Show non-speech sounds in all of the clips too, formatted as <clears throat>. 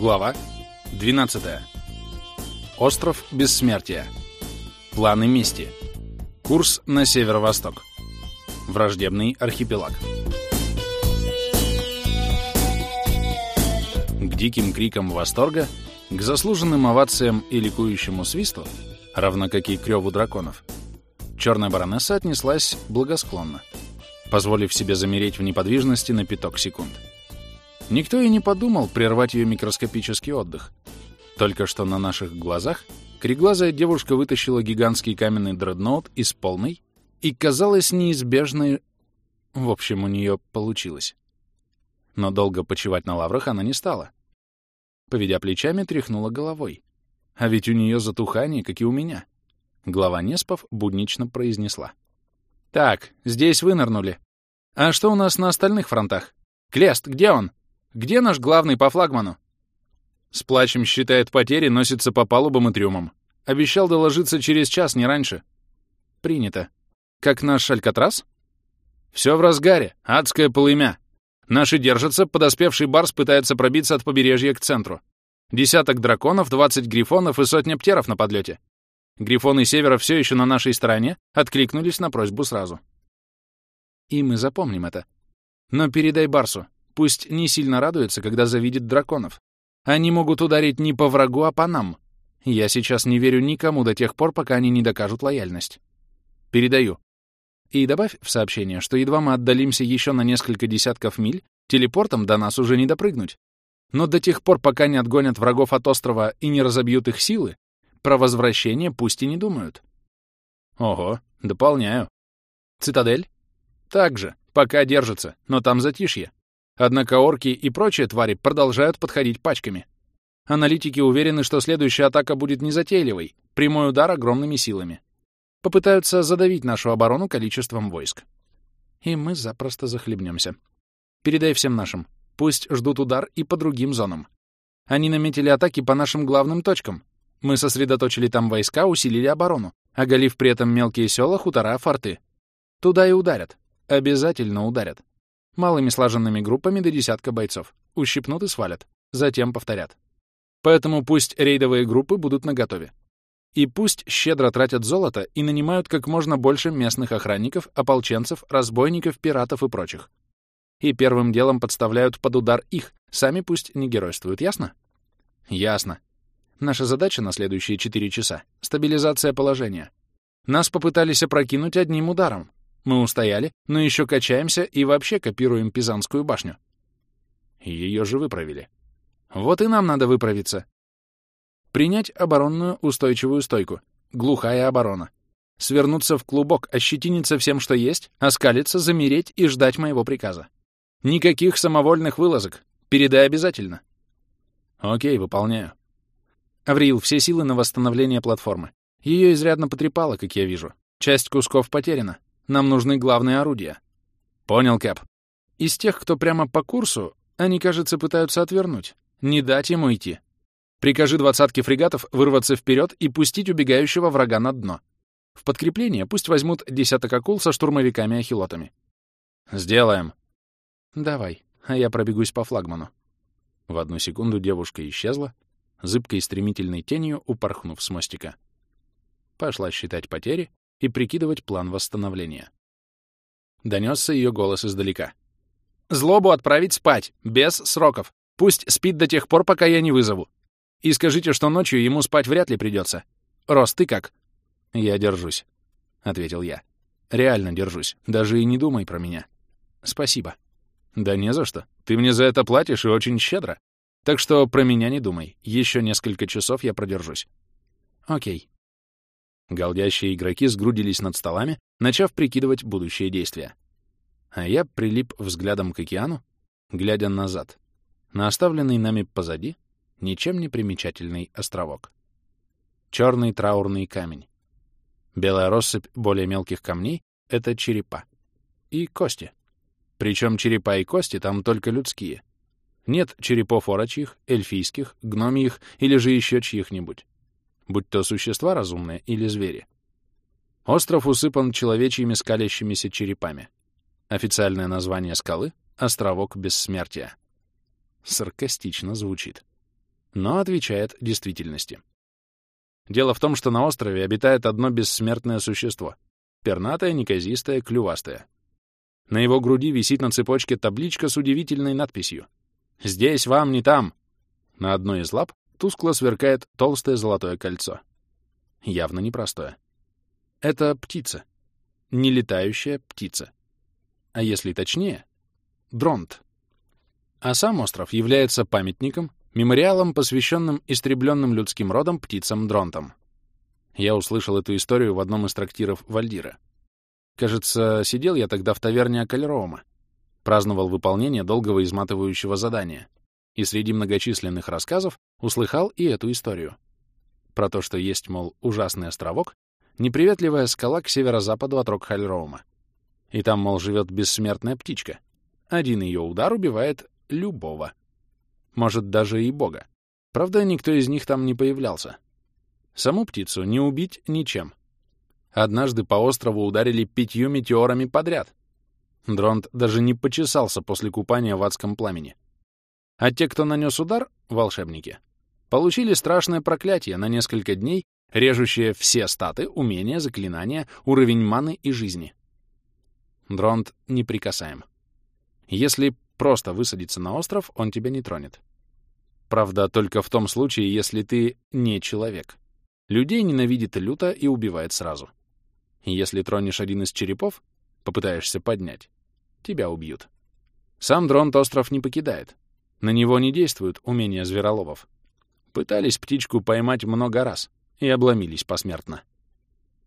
Глава 12. Остров Бессмертия. Планы мести. Курс на северо-восток. Враждебный архипелаг. К диким крикам восторга, к заслуженным овациям и ликующему свисту, равно как и к реву драконов, черная баронесса отнеслась благосклонно, позволив себе замереть в неподвижности на пяток секунд. Никто и не подумал прервать ее микроскопический отдых. Только что на наших глазах кореглазая девушка вытащила гигантский каменный дредноут из полной и, казалось, неизбежной... В общем, у нее получилось. Но долго почивать на лаврах она не стала. Поведя плечами, тряхнула головой. А ведь у нее затухание, как и у меня. Глава Неспов буднично произнесла. «Так, здесь вынырнули. А что у нас на остальных фронтах? Клест, где он?» Где наш главный по флагману?» С плачем считает потери, носится по палубам и трюмам. Обещал доложиться через час, не раньше. Принято. Как наш Алькатрас? Все в разгаре. Адское полымя. Наши держатся, подоспевший Барс пытается пробиться от побережья к центру. Десяток драконов, двадцать грифонов и сотня птеров на подлете. Грифоны Севера все еще на нашей стороне откликнулись на просьбу сразу. И мы запомним это. Но передай Барсу, Пусть не сильно радуется, когда завидит драконов. Они могут ударить не по врагу, а по нам. Я сейчас не верю никому до тех пор, пока они не докажут лояльность. Передаю. И добавь в сообщение, что едва мы отдалимся еще на несколько десятков миль, телепортом до нас уже не допрыгнуть. Но до тех пор, пока не отгонят врагов от острова и не разобьют их силы, про возвращение пусть и не думают. Ого, дополняю. Цитадель? Так же, пока держится, но там затишье. Однако орки и прочие твари продолжают подходить пачками. Аналитики уверены, что следующая атака будет незатейливой, прямой удар огромными силами. Попытаются задавить нашу оборону количеством войск. И мы запросто захлебнемся. Передай всем нашим. Пусть ждут удар и по другим зонам. Они наметили атаки по нашим главным точкам. Мы сосредоточили там войска, усилили оборону, оголив при этом мелкие села, хутора, форты. Туда и ударят. Обязательно ударят. Малыми слаженными группами до десятка бойцов. Ущипнут и свалят. Затем повторят. Поэтому пусть рейдовые группы будут наготове. И пусть щедро тратят золото и нанимают как можно больше местных охранников, ополченцев, разбойников, пиратов и прочих. И первым делом подставляют под удар их, сами пусть не геройствуют, ясно? Ясно. Наша задача на следующие 4 часа — стабилизация положения. Нас попытались опрокинуть одним ударом. Мы устояли, но еще качаемся и вообще копируем Пизанскую башню. Ее же выправили. Вот и нам надо выправиться. Принять оборонную устойчивую стойку. Глухая оборона. Свернуться в клубок, ощетиниться всем, что есть, оскалиться, замереть и ждать моего приказа. Никаких самовольных вылазок. Передай обязательно. Окей, выполняю. Авриил, все силы на восстановление платформы. Ее изрядно потрепало, как я вижу. Часть кусков потеряна. Нам нужны главные орудия. Понял, Кэп. Из тех, кто прямо по курсу, они, кажется, пытаются отвернуть. Не дать ему идти. Прикажи двадцатке фрегатов вырваться вперед и пустить убегающего врага на дно. В подкрепление пусть возьмут десяток акул со штурмовиками-ахилотами. Сделаем. Давай, а я пробегусь по флагману. В одну секунду девушка исчезла, зыбкой стремительной тенью упорхнув с мостика. Пошла считать потери и прикидывать план восстановления. Донесся ее голос издалека. «Злобу отправить спать, без сроков. Пусть спит до тех пор, пока я не вызову. И скажите, что ночью ему спать вряд ли придется. Рос, ты как?» «Я держусь», — ответил я. «Реально держусь. Даже и не думай про меня. Спасибо». «Да не за что. Ты мне за это платишь и очень щедро. Так что про меня не думай. Еще несколько часов я продержусь». «Окей», Голдящие игроки сгрудились над столами, начав прикидывать будущие действия. А я прилип взглядом к океану, глядя назад, на оставленный нами позади ничем не примечательный островок. Черный траурный камень. Белая россыпь более мелких камней — это черепа. И кости. Причем черепа и кости там только людские. Нет черепов орочьих, эльфийских, гномиих или же еще чьих-нибудь будь то существа разумные или звери. Остров усыпан человечьими скалящимися черепами. Официальное название скалы — Островок Бессмертия. Саркастично звучит. но отвечает действительности. Дело в том, что на острове обитает одно бессмертное существо — пернатое, неказистое, клювастое. На его груди висит на цепочке табличка с удивительной надписью «Здесь вам не там». На одной из лап тускло сверкает толстое золотое кольцо. Явно непростое. Это птица. Нелетающая птица. А если точнее — дронт. А сам остров является памятником, мемориалом, посвященным истребленным людским родом птицам-дронтам. Я услышал эту историю в одном из трактиров Вальдира. Кажется, сидел я тогда в таверне Акальрома, праздновал выполнение долгого изматывающего задания, и среди многочисленных рассказов услыхал и эту историю. Про то, что есть, мол, ужасный островок, неприветливая скала к северо-западу от Рокхальроума. И там, мол, живет бессмертная птичка. Один ее удар убивает любого. Может, даже и бога. Правда, никто из них там не появлялся. Саму птицу не убить ничем. Однажды по острову ударили пятью метеорами подряд. Дронт даже не почесался после купания в адском пламени. А те, кто нанес удар, волшебники, получили страшное проклятие на несколько дней, режущее все статы, умения, заклинания, уровень маны и жизни. Дронт неприкасаем. Если просто высадиться на остров, он тебя не тронет. Правда, только в том случае, если ты не человек. Людей ненавидит люто и убивает сразу. Если тронешь один из черепов, попытаешься поднять, тебя убьют. Сам дрон остров не покидает. На него не действуют умения звероловов. Пытались птичку поймать много раз и обломились посмертно.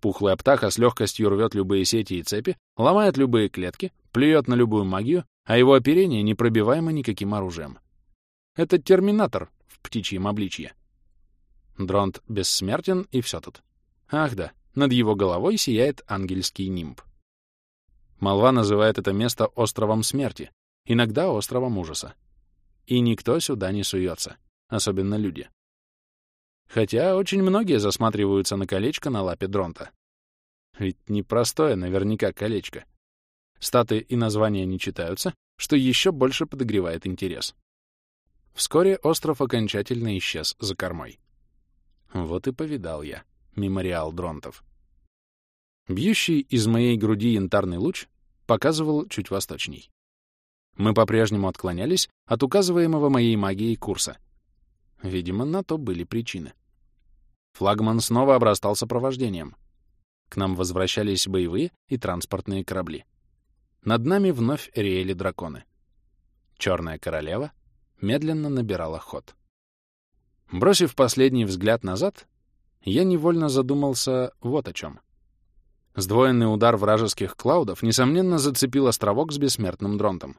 Пухлая птаха с легкостью рвет любые сети и цепи, ломает любые клетки, плюет на любую магию, а его оперение непробиваемо никаким оружием. Это терминатор в птичьем обличье. Дронт бессмертен, и все тут. Ах да, над его головой сияет ангельский нимб. Молва называет это место островом смерти, иногда островом ужаса. И никто сюда не суется, особенно люди. Хотя очень многие засматриваются на колечко на лапе Дронта. Ведь непростое наверняка колечко. Статы и названия не читаются, что еще больше подогревает интерес. Вскоре остров окончательно исчез за кормой. Вот и повидал я мемориал дронтов. Бьющий из моей груди янтарный луч показывал чуть восточней. Мы по-прежнему отклонялись от указываемого моей магией курса. Видимо, на то были причины. Флагман снова обрастал сопровождением. К нам возвращались боевые и транспортные корабли. Над нами вновь реяли драконы. Черная королева медленно набирала ход. Бросив последний взгляд назад, я невольно задумался вот о чем. Сдвоенный удар вражеских клаудов, несомненно, зацепил островок с бессмертным дронтом.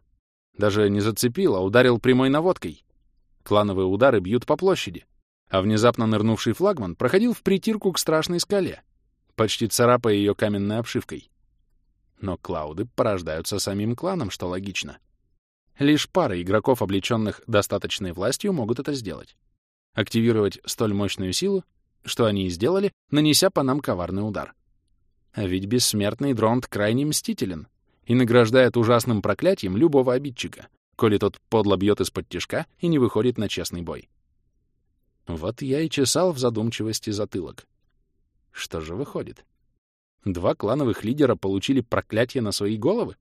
Даже не зацепил, а ударил прямой наводкой. Клановые удары бьют по площади, а внезапно нырнувший флагман проходил в притирку к страшной скале, почти царапая ее каменной обшивкой. Но клауды порождаются самим кланом, что логично. Лишь пара игроков, облеченных достаточной властью, могут это сделать. Активировать столь мощную силу, что они и сделали, нанеся по нам коварный удар. А ведь бессмертный Дронт крайне мстителен и награждает ужасным проклятием любого обидчика, коли тот подло бьет из-под тишка и не выходит на честный бой. Вот я и чесал в задумчивости затылок. Что же выходит? Два клановых лидера получили проклятие на свои головы?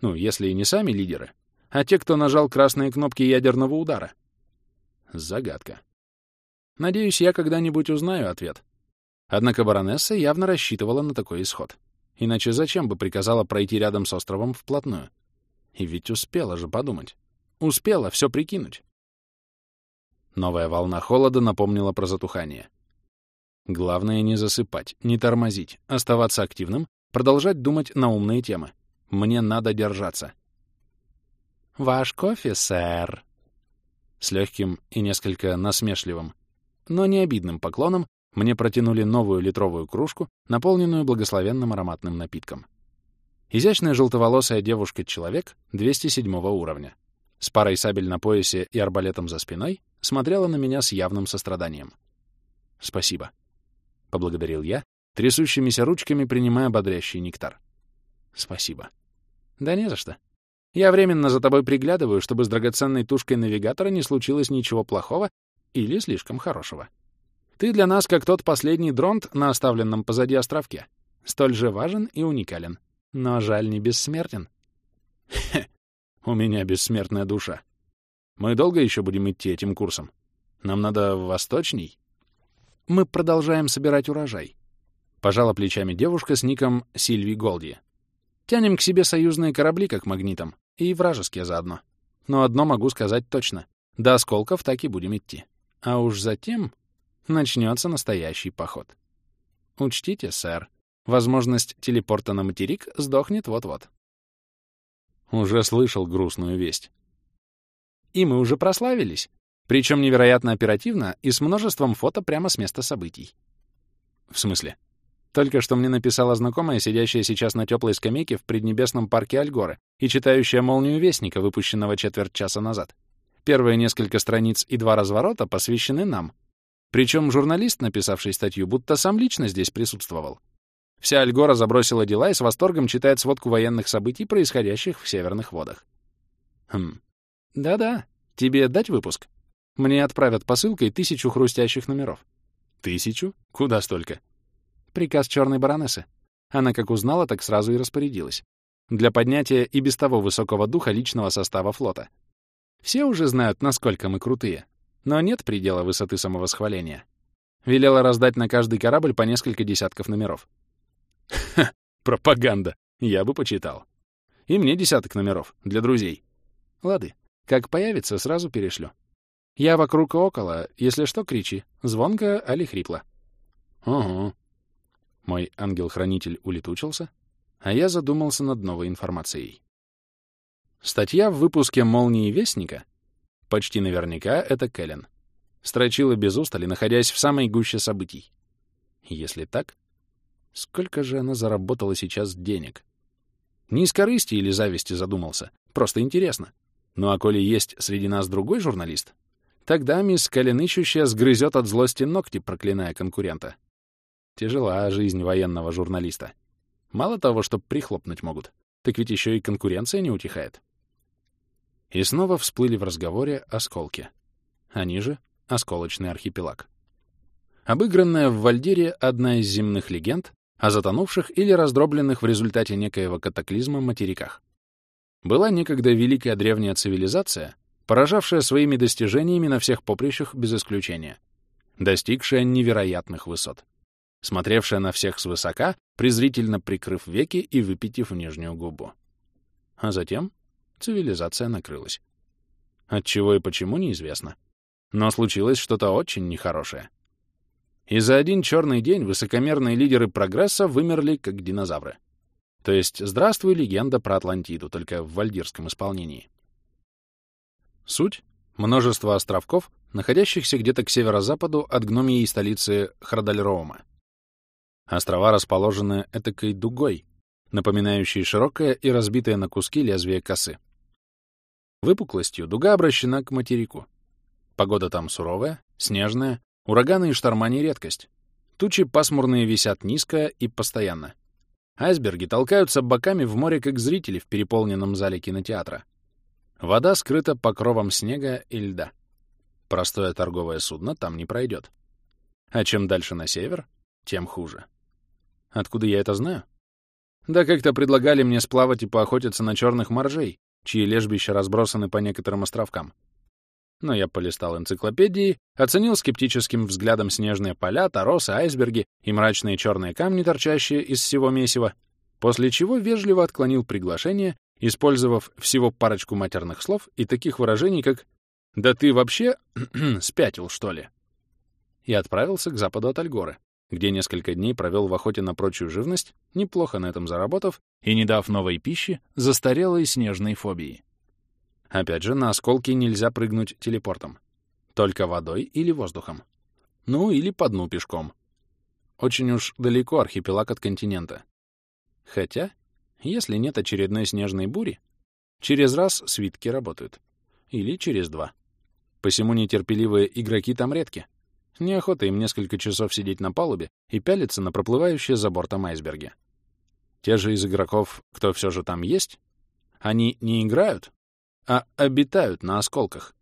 Ну, если и не сами лидеры, а те, кто нажал красные кнопки ядерного удара. Загадка. Надеюсь, я когда-нибудь узнаю ответ. Однако баронесса явно рассчитывала на такой исход. Иначе зачем бы приказала пройти рядом с островом вплотную? И ведь успела же подумать. Успела все прикинуть. Новая волна холода напомнила про затухание. Главное не засыпать, не тормозить, оставаться активным, продолжать думать на умные темы. Мне надо держаться. «Ваш кофе, сэр!» С легким и несколько насмешливым, но не обидным поклоном мне протянули новую литровую кружку, наполненную благословенным ароматным напитком. Изящная желтоволосая девушка-человек 207 уровня, с парой сабель на поясе и арбалетом за спиной, смотрела на меня с явным состраданием. «Спасибо», — поблагодарил я, трясущимися ручками принимая бодрящий нектар. «Спасибо». «Да не за что. Я временно за тобой приглядываю, чтобы с драгоценной тушкой навигатора не случилось ничего плохого или слишком хорошего. Ты для нас как тот последний дронт на оставленном позади островке. Столь же важен и уникален. Но жаль, не бессмертен. Хе, у меня бессмертная душа. Мы долго еще будем идти этим курсом? Нам надо восточней? Мы продолжаем собирать урожай. Пожала плечами девушка с ником Сильви Голди. Тянем к себе союзные корабли как магнитом, и вражеские заодно. Но одно могу сказать точно. До осколков так и будем идти. А уж затем начнется настоящий поход. Учтите, сэр, возможность телепорта на материк сдохнет вот-вот. Уже слышал грустную весть. И мы уже прославились. Причем невероятно оперативно и с множеством фото прямо с места событий. В смысле? Только что мне написала знакомая, сидящая сейчас на теплой скамейке в преднебесном парке Альгоры и читающая «Молнию Вестника», выпущенного четверть часа назад. Первые несколько страниц и два разворота посвящены нам. Причем журналист, написавший статью, будто сам лично здесь присутствовал. Вся Альгора забросила дела и с восторгом читает сводку военных событий, происходящих в северных водах. Хм. Да-да, тебе дать выпуск? Мне отправят посылкой тысячу хрустящих номеров. Тысячу? Куда столько? Приказ черной баронессы. Она как узнала, так сразу и распорядилась. Для поднятия и без того высокого духа личного состава флота. Все уже знают, насколько мы крутые. Но нет предела высоты самовосхваления. Велела раздать на каждый корабль по несколько десятков номеров. Ха, пропаганда. Я бы почитал. И мне десяток номеров. Для друзей. Лады. Как появится, сразу перешлю. Я вокруг и около. Если что, кричи. Звонко али хрипло. Угу. Мой ангел-хранитель улетучился, а я задумался над новой информацией. Статья в выпуске «Молнии Вестника» почти наверняка это Кэлен. Строчила без устали, находясь в самой гуще событий. Если так, сколько же она заработала сейчас денег? Не из корысти или зависти задумался, просто интересно. Ну а коли есть среди нас другой журналист, тогда мисс Кэлен ищущая сгрызет от злости ногти, проклиная конкурента. Тяжела жизнь военного журналиста. Мало того, что прихлопнуть могут, так ведь еще и конкуренция не утихает. И снова всплыли в разговоре осколки. Они же — осколочный архипелаг. Обыгранная в Вальдире одна из земных легенд о затонувших или раздробленных в результате некоего катаклизма материках. Была некогда великая древняя цивилизация, поражавшая своими достижениями на всех поприщах без исключения, достигшая невероятных высот смотревшая на всех свысока, презрительно прикрыв веки и выпитив нижнюю губу. А затем цивилизация накрылась. Отчего и почему, неизвестно. Но случилось что-то очень нехорошее. И за один черный день высокомерные лидеры прогресса вымерли, как динозавры. То есть здравствуй, легенда про Атлантиду, только в вальдирском исполнении. Суть — множество островков, находящихся где-то к северо-западу от гномьей столицы Храдальроума. Острова расположены этакой дугой, напоминающей широкое и разбитое на куски лезвие косы. Выпуклостью дуга обращена к материку. Погода там суровая, снежная, ураганы и шторма не редкость. Тучи пасмурные висят низко и постоянно. Айсберги толкаются боками в море, как зрители в переполненном зале кинотеатра. Вода скрыта покровом снега и льда. Простое торговое судно там не пройдет. А чем дальше на север, тем хуже. Откуда я это знаю? Да как-то предлагали мне сплавать и поохотиться на черных моржей, чьи лежбища разбросаны по некоторым островкам. Но я полистал энциклопедии, оценил скептическим взглядом снежные поля, торосы, айсберги и мрачные черные камни, торчащие из всего месива, после чего вежливо отклонил приглашение, использовав всего парочку матерных слов и таких выражений, как «Да ты вообще <clears throat> спятил, что ли?» и отправился к западу от Альгоры, где несколько дней провел в охоте на прочую живность, неплохо на этом заработав и не дав новой пищи застарелой снежной фобии. Опять же, на осколки нельзя прыгнуть телепортом. Только водой или воздухом. Ну, или по дну пешком. Очень уж далеко архипелаг от континента. Хотя, если нет очередной снежной бури, через раз свитки работают. Или через два. Посему нетерпеливые игроки там редки. Неохота им несколько часов сидеть на палубе и пялиться на проплывающие за бортом айсберги. Те же из игроков, кто все же там есть, они не играют, а обитают на осколках.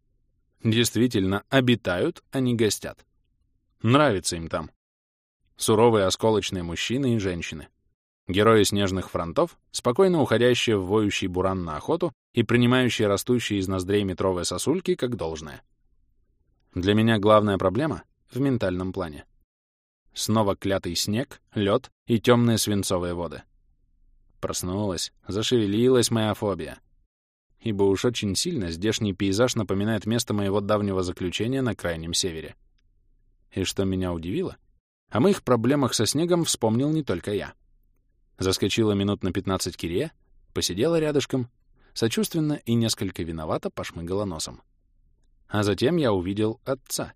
Действительно, обитают, а не гостят. Нравится им там. Суровые осколочные мужчины и женщины. Герои снежных фронтов, спокойно уходящие в воющий буран на охоту и принимающие растущие из ноздрей метровые сосульки как должное. Для меня главная проблема в ментальном плане. Снова клятый снег, лед и темные свинцовые воды. Проснулась, зашевелилась моя фобия. Ибо уж очень сильно здешний пейзаж напоминает место моего давнего заключения на Крайнем Севере. И что меня удивило, о моих проблемах со снегом вспомнил не только я. Заскочила минут на 15 Кирия, посидела рядышком, сочувственно и несколько виновато пошмыгала носом. А затем я увидел отца,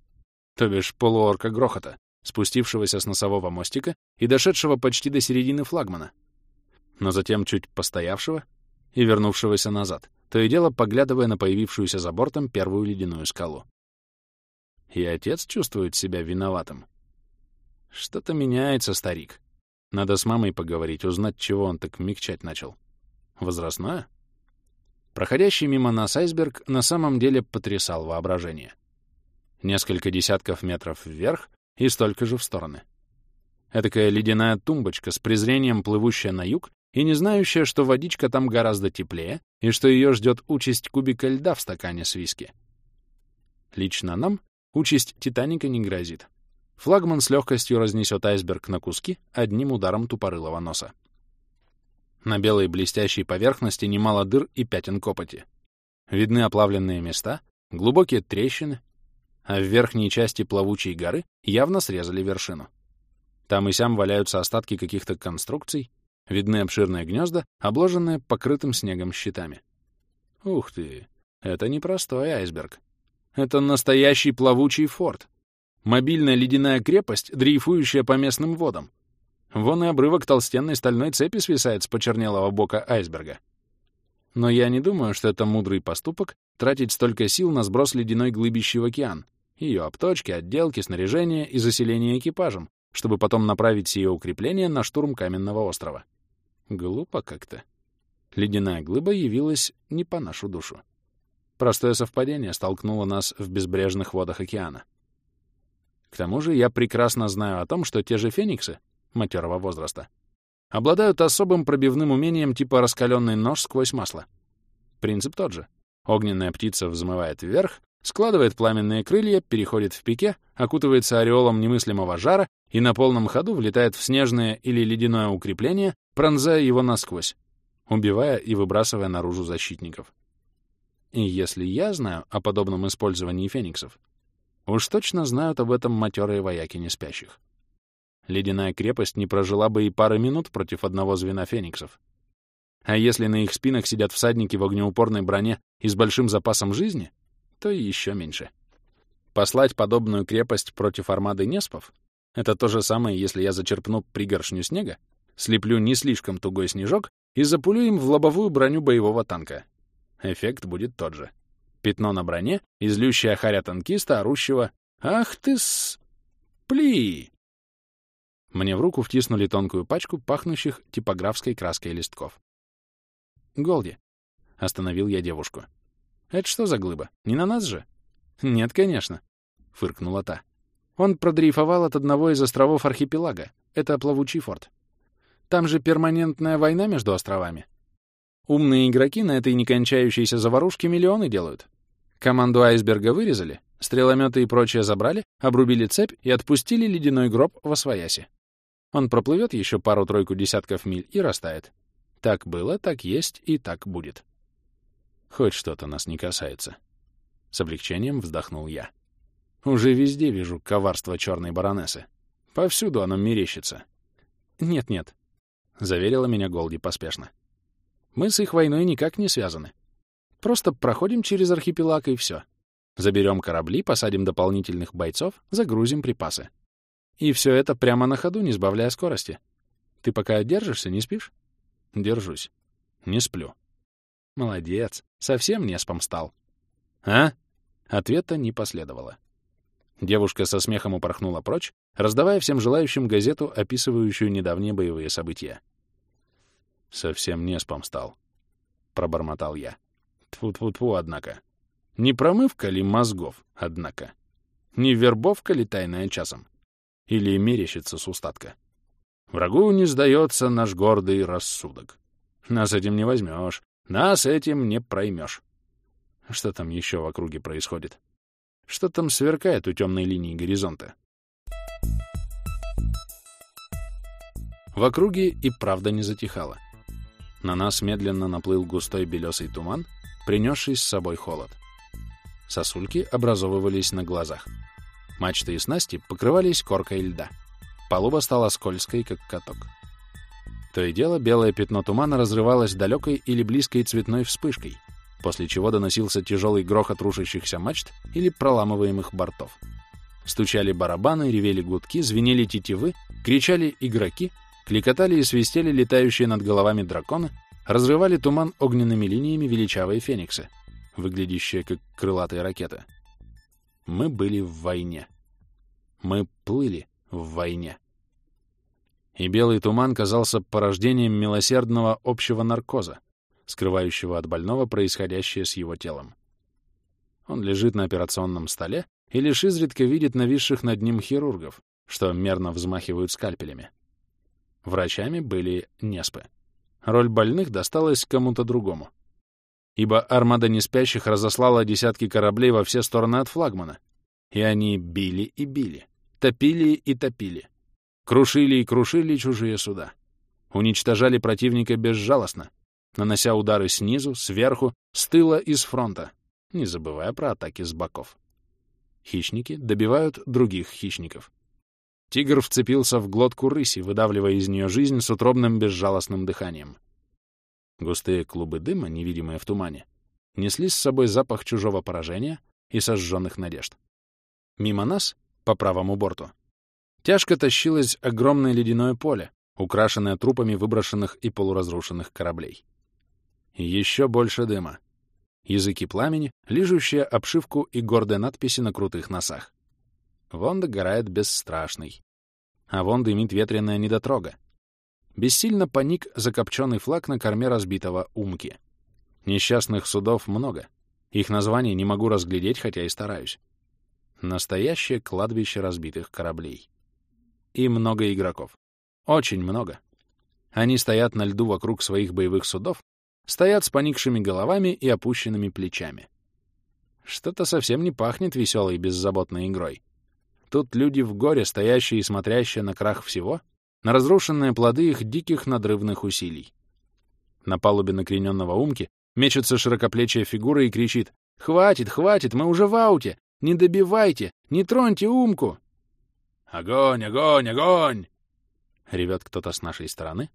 то бишь полуорка Грохота, спустившегося с носового мостика и дошедшего почти до середины флагмана, но затем чуть постоявшего и вернувшегося назад, то и дело поглядывая на появившуюся за бортом первую ледяную скалу. И отец чувствует себя виноватым. Что-то меняется, старик. Надо с мамой поговорить, узнать, чего он так мягчать начал. Возрастное? Проходящий мимо нас айсберг на самом деле потрясал воображение. Несколько десятков метров вверх и столько же в стороны. Этакая ледяная тумбочка с презрением плывущая на юг и не знающая, что водичка там гораздо теплее и что ее ждет участь кубика льда в стакане с виски. Лично нам участь Титаника не грозит. Флагман с легкостью разнесет айсберг на куски одним ударом тупорылого носа. На белой блестящей поверхности немало дыр и пятен копоти. Видны оплавленные места, глубокие трещины, а в верхней части плавучей горы явно срезали вершину. Там и сям валяются остатки каких-то конструкций, видны обширные гнезда, обложенные покрытым снегом щитами. Ух ты, это не простой айсберг. Это настоящий плавучий форт, Мобильная ледяная крепость, дрейфующая по местным водам. Вон и обрывок толстенной стальной цепи свисает с почернелого бока айсберга. Но я не думаю, что это мудрый поступок тратить столько сил на сброс ледяной глыбищи в океан, ее обточки, отделки, снаряжение и заселение экипажем, чтобы потом направить сие укрепление на штурм каменного острова. Глупо как-то. Ледяная глыба явилась не по нашу душу. Простое совпадение столкнуло нас в безбрежных водах океана. К тому же я прекрасно знаю о том, что те же фениксы, матерого возраста, обладают особым пробивным умением типа раскаленный нож сквозь масло. Принцип тот же. Огненная птица взмывает вверх, складывает пламенные крылья, переходит в пике, окутывается ореолом немыслимого жара и на полном ходу влетает в снежное или ледяное укрепление, пронзая его насквозь, убивая и выбрасывая наружу защитников. И если я знаю о подобном использовании фениксов, Уж точно знают об этом матерые вояки неспящих. Ледяная крепость не прожила бы и пары минут против одного звена фениксов. А если на их спинах сидят всадники в огнеупорной броне и с большим запасом жизни, то и еще меньше. Послать подобную крепость против армады Неспов — это то же самое, если я зачерпну пригоршню снега, слеплю не слишком тугой снежок и запулю им в лобовую броню боевого танка. Эффект будет тот же. Пятно на броне и злющая харя танкиста, орущего «Ах ты с... пли!» Мне в руку втиснули тонкую пачку пахнущих типографской краской листков. «Голди», — остановил я девушку. «Это что за глыба? Не на нас же?» «Нет, конечно», — фыркнула та. «Он продрейфовал от одного из островов архипелага. Это плавучий форт. Там же перманентная война между островами. Умные игроки на этой некончающейся заварушке миллионы делают. Команду айсберга вырезали, стрелометы и прочее забрали, обрубили цепь и отпустили ледяной гроб во свояси. Он проплывет еще пару-тройку десятков миль и растает. Так было, так есть и так будет. Хоть что-то нас не касается. С облегчением вздохнул я. Уже везде вижу коварство черной баронессы. Повсюду оно мерещится. Нет-нет, — заверила меня Голди поспешно. Мы с их войной никак не связаны. Просто проходим через архипелаг и все. Заберем корабли, посадим дополнительных бойцов, загрузим припасы. И все это прямо на ходу, не сбавляя скорости. Ты пока держишься, не спишь? Держусь. Не сплю. Молодец. Совсем не спом стал. А? Ответа не последовало. Девушка со смехом упорхнула прочь, раздавая всем желающим газету, описывающую недавние боевые события. Совсем не спом стал. Пробормотал я. Тьфу-тьфу-тьфу, однако. Не промывка ли мозгов, однако? Не вербовка ли тайная часом? Или мерещится с устатка? Врагу не сдается наш гордый рассудок. Нас этим не возьмешь, нас этим не проймешь. Что там еще в округе происходит? Что там сверкает у темной линии горизонта? В округе и правда не затихало. На нас медленно наплыл густой белесый туман, принесший с собой холод. Сосульки образовывались на глазах. Мачты и снасти покрывались коркой льда. Палуба стала скользкой, как каток. То и дело белое пятно тумана разрывалось далекой или близкой цветной вспышкой, после чего доносился тяжелый грохот рушащихся мачт или проламываемых бортов. Стучали барабаны, ревели гудки, звенели тетивы, кричали игроки, кликотали и свистели летающие над головами драконы, разрывали туман огненными линиями величавые фениксы, выглядящие как крылатые ракеты. Мы были в войне. Мы плыли в войне. И белый туман казался порождением милосердного общего наркоза, скрывающего от больного происходящее с его телом. Он лежит на операционном столе и лишь изредка видит нависших над ним хирургов, что мерно взмахивают скальпелями. Врачами были неспы. Роль больных досталась кому-то другому. Ибо армада неспящих разослала десятки кораблей во все стороны от флагмана. И они били и били, топили и топили, крушили и крушили чужие суда. Уничтожали противника безжалостно, нанося удары снизу, сверху, с тыла и с фронта, не забывая про атаки с боков. Хищники добивают других хищников. Тигр вцепился в глотку рыси, выдавливая из нее жизнь с утробным безжалостным дыханием. Густые клубы дыма, невидимые в тумане, несли с собой запах чужого поражения и сожженных надежд. Мимо нас, по правому борту, тяжко тащилось огромное ледяное поле, украшенное трупами выброшенных и полуразрушенных кораблей. Еще больше дыма. Языки пламени, лижущие обшивку и гордые надписи на крутых носах. Вон догорает бесстрашный. А вон дымит ветреная недотрога. Бессильно поник закопченный флаг на корме разбитого умки. Несчастных судов много. Их название не могу разглядеть, хотя и стараюсь. Настоящее кладбище разбитых кораблей. И много игроков. Очень много. Они стоят на льду вокруг своих боевых судов, стоят с поникшими головами и опущенными плечами. Что-то совсем не пахнет веселой беззаботной игрой. Тут люди в горе, стоящие и смотрящие на крах всего, на разрушенные плоды их диких надрывных усилий. На палубе накрененного умки мечется широкоплечья фигура и кричит «Хватит, хватит, мы уже в ауте! Не добивайте! Не троньте умку!» «Огонь, огонь, огонь!» — ревет кто-то с нашей стороны.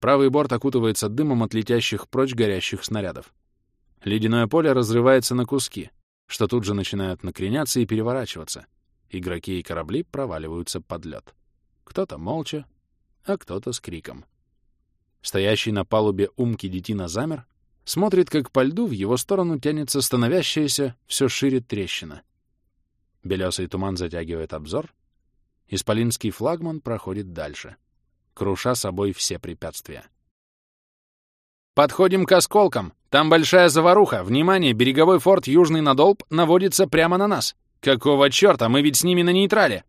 Правый борт окутывается дымом от летящих прочь горящих снарядов. Ледяное поле разрывается на куски, что тут же начинают накреняться и переворачиваться. Игроки и корабли проваливаются под лед. Кто-то молча, а кто-то с криком. Стоящий на палубе умки детина замер, смотрит, как по льду в его сторону тянется становящаяся все шире трещина. Белесый туман затягивает обзор. Исполинский флагман проходит дальше, круша собой все препятствия. «Подходим к осколкам! Там большая заваруха! Внимание! Береговой форт Южный Надолб наводится прямо на нас!» «Какого черта? Мы ведь с ними на нейтрале!»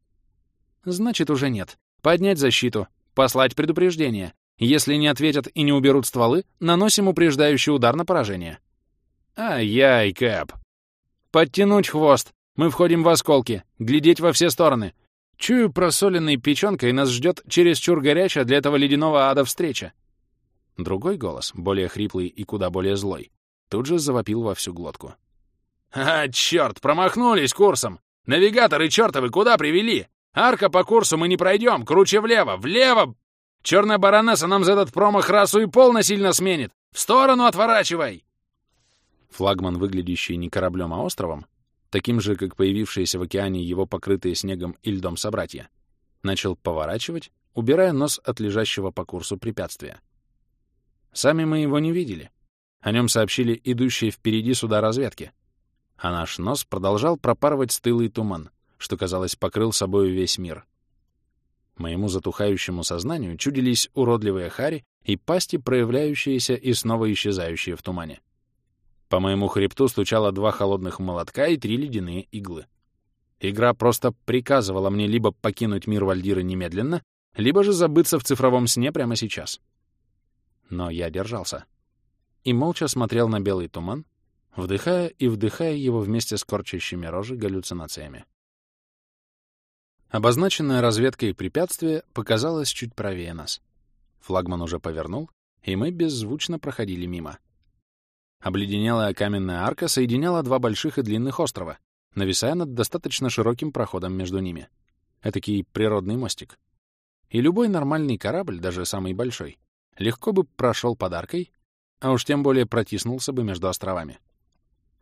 «Значит, уже нет. Поднять защиту. Послать предупреждение. Если не ответят и не уберут стволы, наносим упреждающий удар на поражение». «Ай-яй, Кэп!» «Подтянуть хвост. Мы входим в осколки. Глядеть во все стороны. Чую просоленной печенкой, нас ждет чересчур горячая для этого ледяного ада встреча». Другой голос, более хриплый и куда более злой, тут же завопил во всю глотку. «А, черт, промахнулись курсом! Навигаторы чертовы куда привели? Арка по курсу мы не пройдем, круче влево, влево! Черная баронесса нам за этот промах расу и пол насильно сменит! В сторону отворачивай!» Флагман, выглядящий не кораблем, а островом, таким же, как появившиеся в океане его покрытые снегом и льдом собратья, начал поворачивать, убирая нос от лежащего по курсу препятствия. Сами мы его не видели. О нем сообщили идущие впереди суда разведки — а наш нос продолжал пропарывать стылый туман, что, казалось, покрыл собою весь мир. Моему затухающему сознанию чудились уродливые хари и пасти, проявляющиеся и снова исчезающие в тумане. По моему хребту стучало два холодных молотка и три ледяные иглы. Игра просто приказывала мне либо покинуть мир Вальдира немедленно, либо же забыться в цифровом сне прямо сейчас. Но я держался. И молча смотрел на белый туман, вдыхая и вдыхая его вместе с корчащими рожи галлюцинациями. Обозначенная разведкой препятствие показалось чуть правее нас. Флагман уже повернул, и мы беззвучно проходили мимо. Обледенелая каменная арка соединяла два больших и длинных острова, нависая над достаточно широким проходом между ними. Этакий природный мостик. И любой нормальный корабль, даже самый большой, легко бы прошел под аркой, а уж тем более протиснулся бы между островами.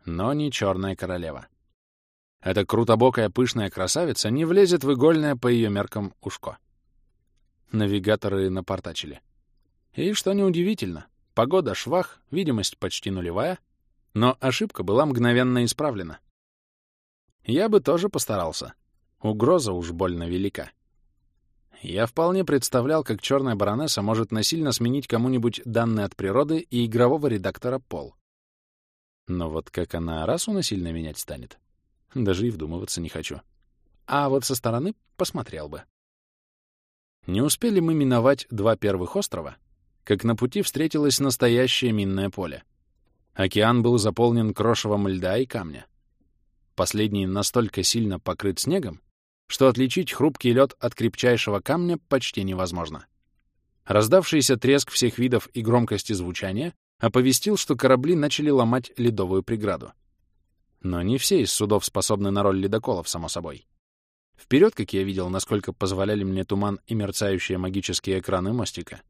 Но не Черная Королева. Эта крутобокая пышная красавица не влезет в игольное по ее меркам ушко. Навигаторы напортачили. И, что неудивительно, погода швах, видимость почти нулевая, но ошибка была мгновенно исправлена. Я бы тоже постарался. Угроза уж больно велика. Я вполне представлял, как черная баронесса может насильно сменить кому-нибудь данные от природы и игрового редактора пол. Но вот как она расу насильно менять станет, даже и вдумываться не хочу. А вот со стороны посмотрел бы. Не успели мы миновать два первых острова, как на пути встретилось настоящее минное поле. Океан был заполнен крошевом льда и камня. Последний настолько сильно покрыт снегом, что отличить хрупкий лед от крепчайшего камня почти невозможно. Раздавшийся треск всех видов и громкости звучания оповестил, что корабли начали ломать ледовую преграду. Но не все из судов способны на роль ледоколов, само собой. Вперед, как я видел, насколько позволяли мне туман и мерцающие магические экраны мостика,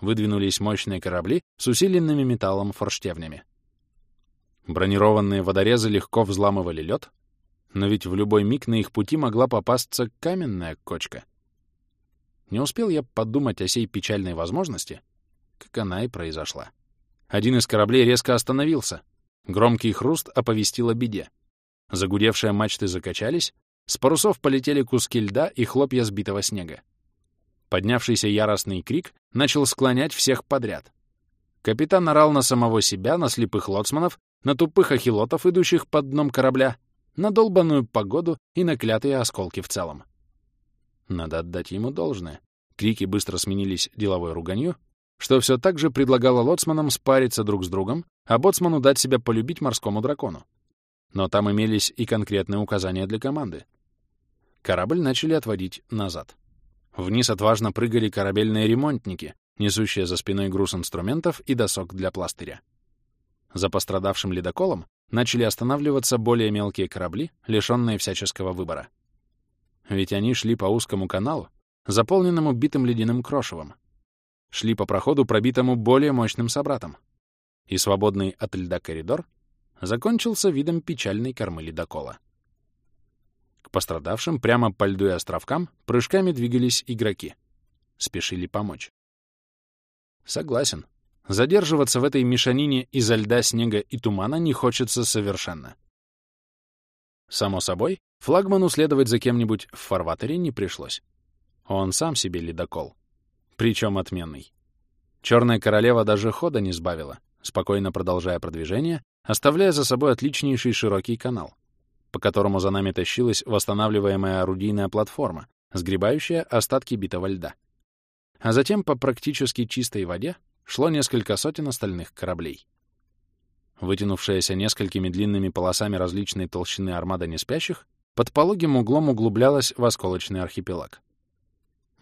выдвинулись мощные корабли с усиленными металлом форштевнями. Бронированные водорезы легко взламывали лед, но ведь в любой миг на их пути могла попасться каменная кочка. Не успел я подумать о сей печальной возможности, как она и произошла. Один из кораблей резко остановился. Громкий хруст оповестил о беде. Загудевшие мачты закачались, с парусов полетели куски льда и хлопья сбитого снега. Поднявшийся яростный крик начал склонять всех подряд. Капитан орал на самого себя, на слепых лоцманов, на тупых ахилотов, идущих под дном корабля, на долбанную погоду и на клятые осколки в целом. Надо отдать ему должное. Крики быстро сменились деловой руганью, что все так же предлагало лоцманам спариться друг с другом, а боцману дать себя полюбить морскому дракону. Но там имелись и конкретные указания для команды. Корабль начали отводить назад. Вниз отважно прыгали корабельные ремонтники, несущие за спиной груз инструментов и досок для пластыря. За пострадавшим ледоколом начали останавливаться более мелкие корабли, лишенные всяческого выбора. Ведь они шли по узкому каналу, заполненному битым ледяным крошевом. Шли по проходу, пробитому более мощным собратом. И свободный от льда коридор закончился видом печальной кормы ледокола. К пострадавшим прямо по льду и островкам прыжками двигались игроки. Спешили помочь. Согласен, Задерживаться в этой мешанине изо льда, снега и тумана не хочется совершенно. Само собой, флагману следовать за кем-нибудь в фарватере не пришлось. Он сам себе ледокол. Причем отменный. Черная королева даже хода не сбавила, спокойно продолжая продвижение, оставляя за собой отличнейший широкий канал, по которому за нами тащилась восстанавливаемая орудийная платформа, сгребающая остатки битого льда. А затем по практически чистой воде шло несколько сотен остальных кораблей. Вытянувшаяся несколькими длинными полосами различной толщины армада неспящих под пологим углом углублялась в осколочный архипелаг.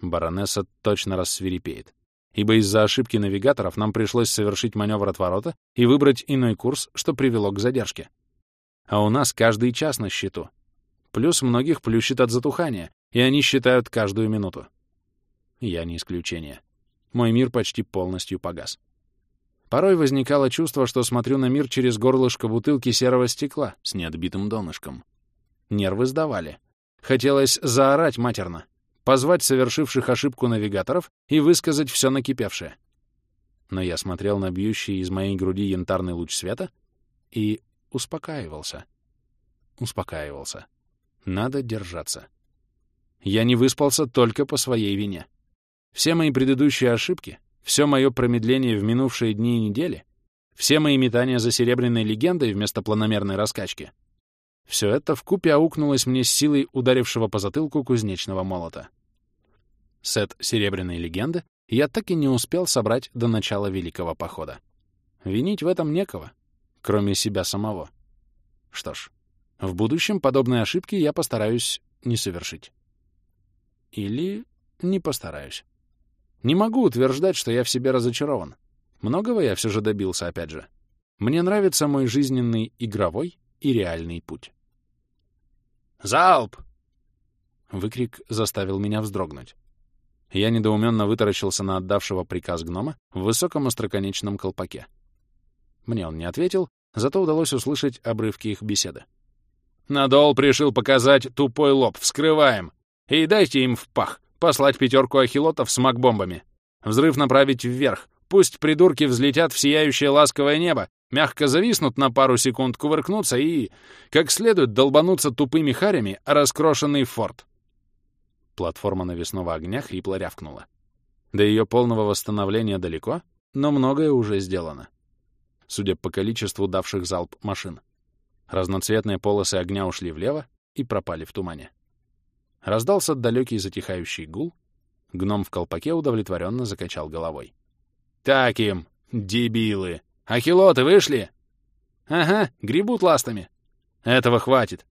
Баронесса точно рассверепеет, ибо из-за ошибки навигаторов нам пришлось совершить маневр отворота и выбрать иной курс, что привело к задержке. А у нас каждый час на счету. Плюс многих плющит от затухания, и они считают каждую минуту. Я не исключение мой мир почти полностью погас. Порой возникало чувство, что смотрю на мир через горлышко бутылки серого стекла с неотбитым донышком. Нервы сдавали. Хотелось заорать матерно, позвать совершивших ошибку навигаторов и высказать все накипевшее. Но я смотрел на бьющий из моей груди янтарный луч света и успокаивался. Успокаивался. Надо держаться. Я не выспался только по своей вине. Все мои предыдущие ошибки, все мое промедление в минувшие дни и недели, все мои метания за серебряной легендой вместо планомерной раскачки. Все это вкупе аукнулось мне с силой ударившего по затылку кузнечного молота. Сет серебряной легенды я так и не успел собрать до начала Великого Похода. Винить в этом некого, кроме себя самого. Что ж, в будущем подобные ошибки я постараюсь не совершить. Или не постараюсь. Не могу утверждать, что я в себе разочарован. Многого я все же добился, опять же. Мне нравится мой жизненный игровой и реальный путь. «Залп!» Выкрик заставил меня вздрогнуть. Я недоуменно вытаращился на отдавшего приказ гнома в высоком остроконечном колпаке. Мне он не ответил, зато удалось услышать обрывки их беседы. «Надол пришил показать тупой лоб. Вскрываем. И дайте им в пах. Послать пятерку ахилотов с маг-бомбами. Взрыв направить вверх. Пусть придурки взлетят в сияющее ласковое небо, мягко зависнут на пару секунд, кувыркнутся и, как следует, долбанутся тупыми харями о раскрошенный форт. Платформа навесного огня хрипло рявкнула. До ее полного восстановления далеко, но многое уже сделано. Судя по количеству давших залп машин. Разноцветные полосы огня ушли влево и пропали в тумане. Раздался далекий затихающий гул. Гном в колпаке удовлетворенно закачал головой. «Так им, дебилы! Ахилоты вышли?» «Ага, гребут ластами. Этого хватит.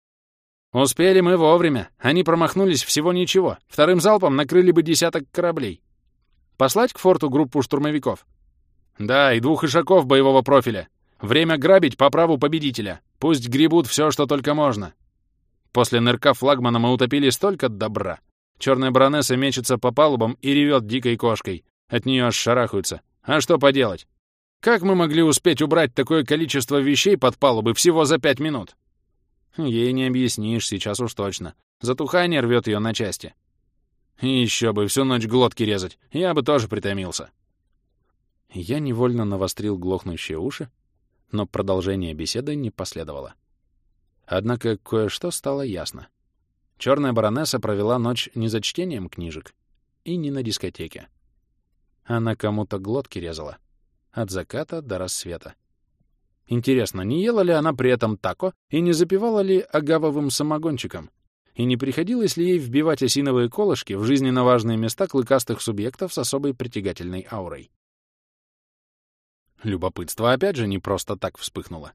Успели мы вовремя. Они промахнулись всего ничего. Вторым залпом накрыли бы десяток кораблей. Послать к форту группу штурмовиков? Да, и двух ишаков боевого профиля. Время грабить по праву победителя. Пусть гребут все, что только можно. После нырка флагмана мы утопили столько добра. Черная баронесса мечется по палубам и ревет дикой кошкой. От нее аж шарахаются. А что поделать? Как мы могли успеть убрать такое количество вещей под палубы всего за пять минут? Ей не объяснишь, сейчас уж точно. Затухание рвет ее на части. И еще бы, всю ночь глотки резать. Я бы тоже притомился. Я невольно навострил глохнущие уши, но продолжение беседы не последовало. Однако кое-что стало ясно. Черная баронесса провела ночь не за чтением книжек и не на дискотеке. Она кому-то глотки резала. От заката до рассвета. Интересно, не ела ли она при этом тако и не запивала ли агавовым самогончиком? И не приходилось ли ей вбивать осиновые колышки в жизненно важные места клыкастых субъектов с особой притягательной аурой? Любопытство опять же не просто так вспыхнуло.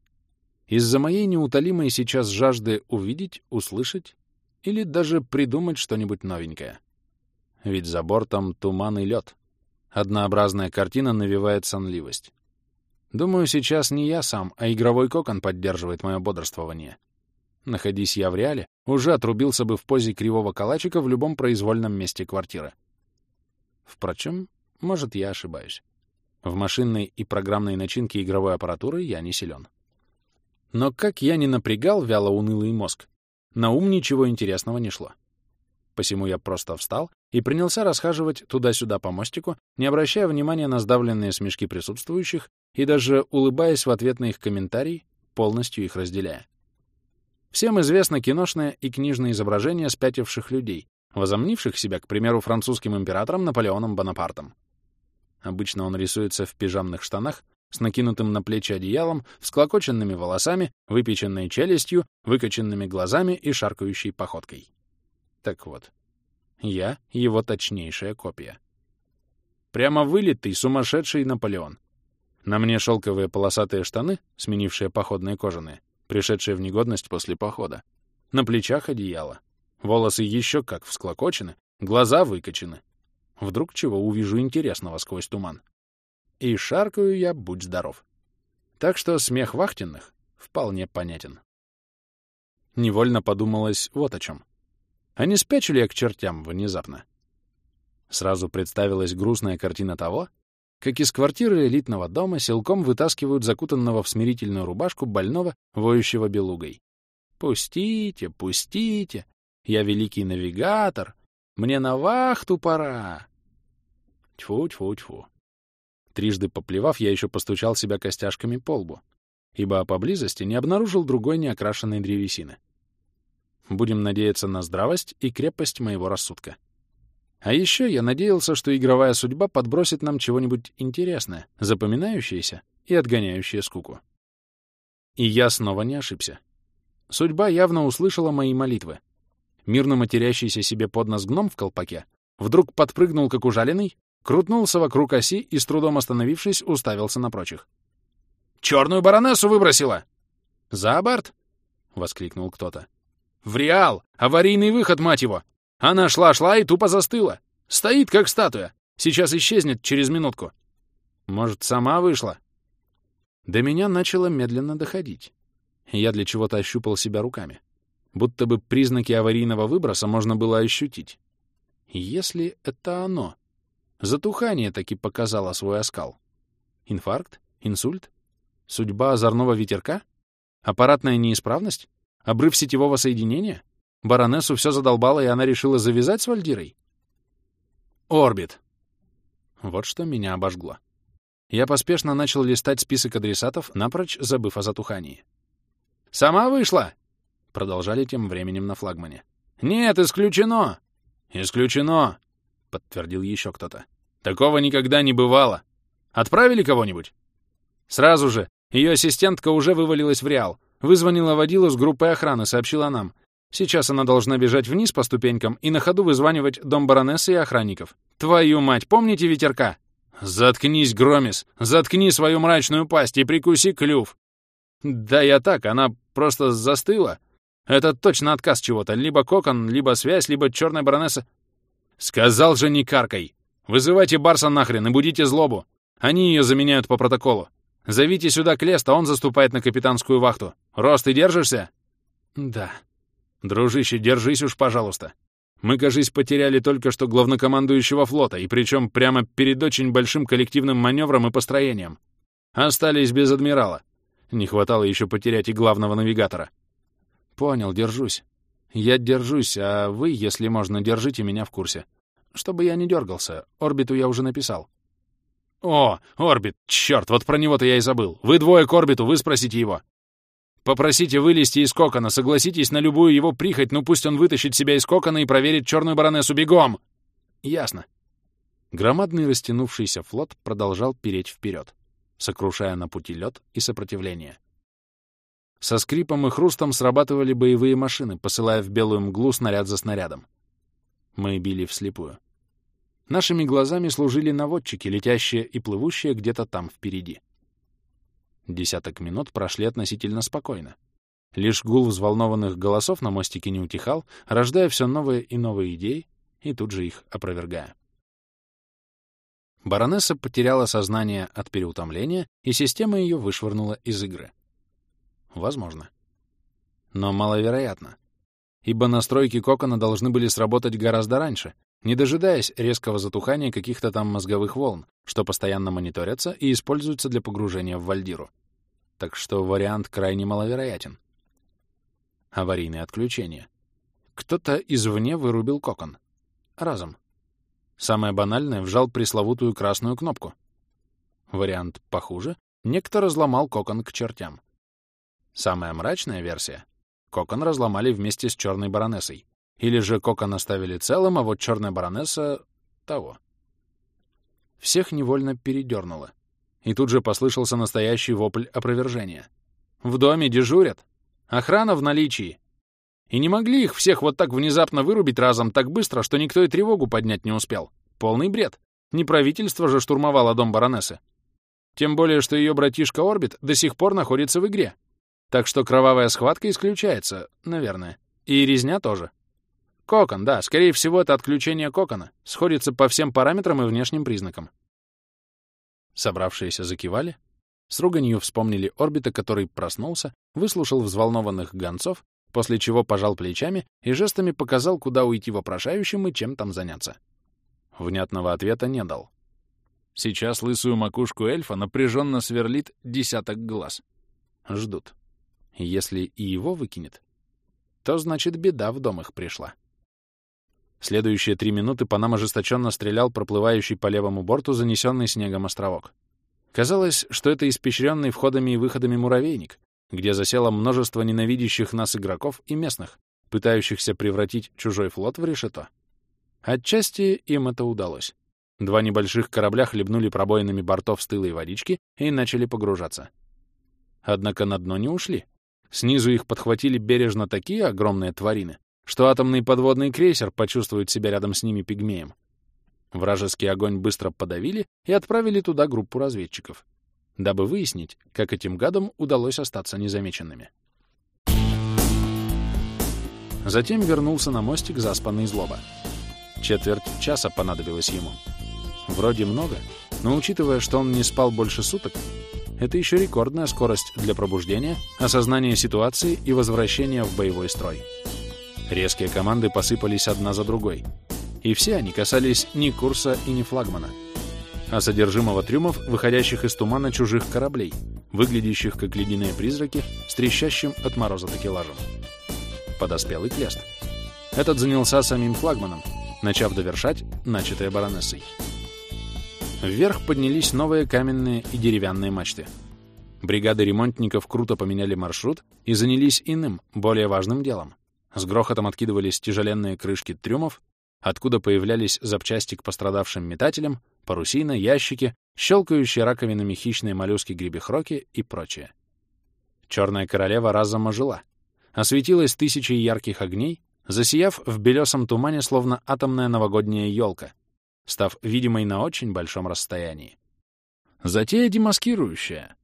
Из-за моей неутолимой сейчас жажды увидеть, услышать или даже придумать что-нибудь новенькое. Ведь за бортом туман и лед. Однообразная картина навевает сонливость. Думаю, сейчас не я сам, а игровой кокон поддерживает мое бодрствование. Находись я в реале, уже отрубился бы в позе кривого калачика в любом произвольном месте квартиры. Впрочем, может, я ошибаюсь. В машинной и программной начинке игровой аппаратуры я не силен. Но как я не напрягал вяло унылый мозг, на ум ничего интересного не шло. Посему я просто встал и принялся расхаживать туда-сюда по мостику, не обращая внимания на сдавленные смешки присутствующих и даже улыбаясь в ответ на их комментарий, полностью их разделяя. Всем известно киношное и книжное изображение спятивших людей, возомнивших себя, к примеру, французским императором Наполеоном Бонапартом. Обычно он рисуется в пижамных штанах, с накинутым на плечи одеялом, всклокоченными волосами, выпеченной челюстью, выкоченными глазами и шаркающей походкой. Так вот, я — его точнейшая копия. Прямо вылитый, сумасшедший Наполеон. На мне шелковые полосатые штаны, сменившие походные кожаные, пришедшие в негодность после похода. На плечах одеяло. Волосы еще как всклокочены, глаза выкочены. Вдруг чего увижу интересного сквозь туман. И шаркаю я, будь здоров. Так что смех вахтенных вполне понятен. Невольно подумалось вот о чем. А не спячу ли я к чертям внезапно? Сразу представилась грустная картина того, как из квартиры элитного дома силком вытаскивают закутанного в смирительную рубашку больного, воющего белугой. «Пустите, пустите! Я великий навигатор! Мне на вахту пора!» Тьфу-тьфу-тьфу. Трижды поплевав, я еще постучал себя костяшками по лбу, ибо поблизости не обнаружил другой неокрашенной древесины. Будем надеяться на здравость и крепость моего рассудка. А еще я надеялся, что игровая судьба подбросит нам чего-нибудь интересное, запоминающееся и отгоняющее скуку. И я снова не ошибся. Судьба явно услышала мои молитвы. Мирно матерящийся себе под нос гном в колпаке вдруг подпрыгнул, как ужаленный, крутнулся вокруг оси и, с трудом остановившись, уставился на прочих. «Черную баронессу выбросила!» «За борт?» — воскликнул кто-то. «В реал! Аварийный выход, мать его! Она шла-шла и тупо застыла! Стоит, как статуя! Сейчас исчезнет через минутку!» «Может, сама вышла?» До меня начало медленно доходить. Я для чего-то ощупал себя руками. Будто бы признаки аварийного выброса можно было ощутить. Если это оно. Затухание таки показало свой оскал. Инфаркт? Инсульт? Судьба озорного ветерка? Аппаратная неисправность? Обрыв сетевого соединения? Баронессу все задолбало, и она решила завязать с Вальдирой? Орбит. Вот что меня обожгло. Я поспешно начал листать список адресатов, напрочь забыв о затухании. «Сама вышла!» — продолжали тем временем на флагмане. «Нет, исключено!» «Исключено!» — подтвердил еще кто-то. «Такого никогда не бывало. Отправили кого-нибудь?» Сразу же. Ее ассистентка уже вывалилась в Реал. Вызвонила водилу с группой охраны, сообщила нам. Сейчас она должна бежать вниз по ступенькам и на ходу вызванивать дом баронессы и охранников. Твою мать, помните ветерка? Заткнись, Громис, заткни свою мрачную пасть и прикуси клюв. Да я так, она просто застыла. Это точно отказ чего-то. Либо кокон, либо связь, либо черная баронесса. Сказал же не каркай. Вызывайте Барса нахрен и будите злобу. Они ее заменяют по протоколу. Зовите сюда Клеста, он заступает на капитанскую вахту. Рост, ты держишься? Да. Дружище, держись уж, пожалуйста. Мы, кажись, потеряли только что главнокомандующего флота, и причем прямо перед очень большим коллективным маневром и построением. Остались без адмирала. Не хватало еще потерять и главного навигатора. Понял, держусь. Я держусь, а вы, если можно, держите меня в курсе. Чтобы я не дергался. Орбиту я уже написал. О, Орбит, черт, вот про него-то я и забыл. Вы двое к Орбиту, вы спросите его. Попросите вылезти из кокона, согласитесь на любую его прихоть, ну пусть он вытащит себя из кокона и проверит черную баронессу бегом. Ясно. Громадный растянувшийся флот продолжал переть вперед сокрушая на пути лед и сопротивление. Со скрипом и хрустом срабатывали боевые машины, посылая в белую мглу снаряд за снарядом. Мы били вслепую. Нашими глазами служили наводчики, летящие и плывущие где-то там впереди. Десяток минут прошли относительно спокойно. Лишь гул взволнованных голосов на мостике не утихал, рождая все новые и новые идеи и тут же их опровергая. Баронесса потеряла сознание от переутомления, и система ее вышвырнула из игры. Возможно. Но маловероятно. Ибо настройки кокона должны были сработать гораздо раньше, не дожидаясь резкого затухания каких-то там мозговых волн, что постоянно мониторятся и используются для погружения в вальдиру. Так что вариант крайне маловероятен. Аварийное отключение. Кто-то извне вырубил кокон. Разом. Самое банальное — вжал пресловутую красную кнопку. Вариант похуже — некто разломал кокон к чертям. Самая мрачная версия — кокон разломали вместе с черной баронессой. Или же кокон оставили целым, а вот черная баронесса — того. Всех невольно передернуло. И тут же послышался настоящий вопль опровержения. «В доме дежурят! Охрана в наличии! И не могли их всех вот так внезапно вырубить разом так быстро, что никто и тревогу поднять не успел. Полный бред. Не правительство же штурмовало дом баронессы. Тем более, что ее братишка Орбит до сих пор находится в игре. Так что кровавая схватка исключается, наверное. И резня тоже. Кокон, да, скорее всего, это отключение кокона. Сходится по всем параметрам и внешним признакам. Собравшиеся закивали. С руганью вспомнили Орбита, который проснулся, выслушал взволнованных гонцов после чего пожал плечами и жестами показал, куда уйти вопрошающим и чем там заняться. Внятного ответа не дал. Сейчас лысую макушку эльфа напряженно сверлит десяток глаз. Ждут. Если и его выкинет, то значит беда в дом их пришла. Следующие три минуты по нам ожесточенно стрелял проплывающий по левому борту занесенный снегом островок. Казалось, что это испещренный входами и выходами муравейник, где засело множество ненавидящих нас игроков и местных, пытающихся превратить чужой флот в решето. Отчасти им это удалось. Два небольших корабля хлебнули пробоинами бортов стылой водички и начали погружаться. Однако на дно не ушли. Снизу их подхватили бережно такие огромные тварины, что атомный подводный крейсер почувствует себя рядом с ними пигмеем. Вражеский огонь быстро подавили и отправили туда группу разведчиков, дабы выяснить, как этим гадам удалось остаться незамеченными. Затем вернулся на мостик заспанный злоба. Четверть часа понадобилось ему. Вроде много, но учитывая, что он не спал больше суток, это еще рекордная скорость для пробуждения, осознания ситуации и возвращения в боевой строй. Резкие команды посыпались одна за другой. И все они касались ни курса и ни флагмана, а содержимого трюмов, выходящих из тумана чужих кораблей, выглядящих как ледяные призраки с трещащим от мороза такелажем. Подоспел и Клест. Этот занялся самим флагманом, начав довершать начатое баронессой. Вверх поднялись новые каменные и деревянные мачты. Бригады ремонтников круто поменяли маршрут и занялись иным, более важным делом. С грохотом откидывались тяжеленные крышки трюмов, откуда появлялись запчасти к пострадавшим метателям, парусина, ящики, щелкающие раковинами хищные моллюски-гребехроки и прочее. Черная королева разом ожила. Осветилась тысячей ярких огней, засияв в белесом тумане, словно атомная новогодняя елка, став видимой на очень большом расстоянии. Затея демаскирующая.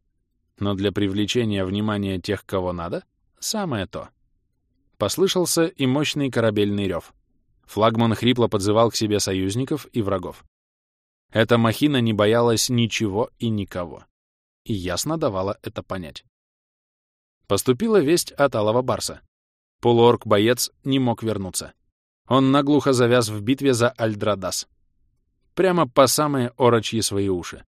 Но для привлечения внимания тех, кого надо, самое то. Послышался и мощный корабельный рев. Флагман хрипло подзывал к себе союзников и врагов. Эта махина не боялась ничего и никого. И ясно давала это понять. Поступила весть от Алого Барса. Полуорг-боец не мог вернуться. Он наглухо завяз в битве за Альдрадас. Прямо по самые орочьи свои уши.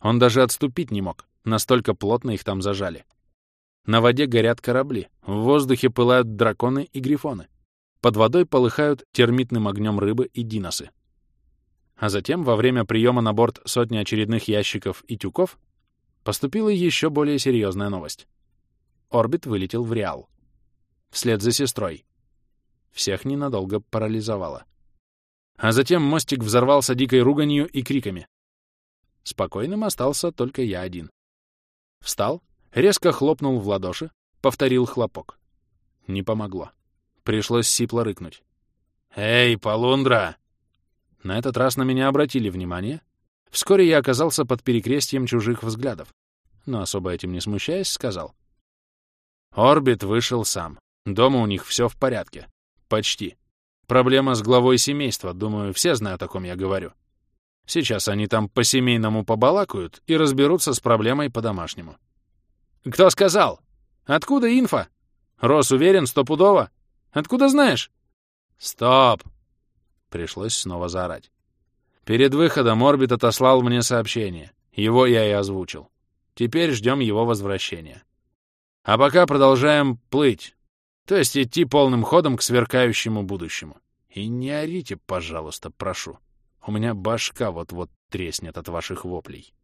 Он даже отступить не мог, настолько плотно их там зажали. На воде горят корабли, в воздухе пылают драконы и грифоны. Под водой полыхают термитным огнем рыбы и диносы. А затем, во время приема на борт сотни очередных ящиков и тюков, поступила еще более серьезная новость. Орбит вылетел в Реал. Вслед за сестрой. Всех ненадолго парализовало. А затем мостик взорвался дикой руганью и криками. Спокойным остался только я один. Встал, резко хлопнул в ладоши, повторил хлопок. Не помогло. Пришлось сипло рыкнуть. «Эй, Полундра!» На этот раз на меня обратили внимание. Вскоре я оказался под перекрестием чужих взглядов, но особо этим не смущаясь, сказал. Орбит вышел сам. Дома у них все в порядке. Почти. Проблема с главой семейства, думаю, все знают, о ком я говорю. Сейчас они там по-семейному побалакают и разберутся с проблемой по-домашнему. «Кто сказал? Откуда инфа? Рос уверен стопудово? Откуда знаешь?» «Стоп!» Пришлось снова заорать. Перед выходом Орбит отослал мне сообщение. Его я и озвучил. Теперь ждем его возвращения. А пока продолжаем плыть. То есть идти полным ходом к сверкающему будущему. И не орите, пожалуйста, прошу. У меня башка вот-вот треснет от ваших воплей.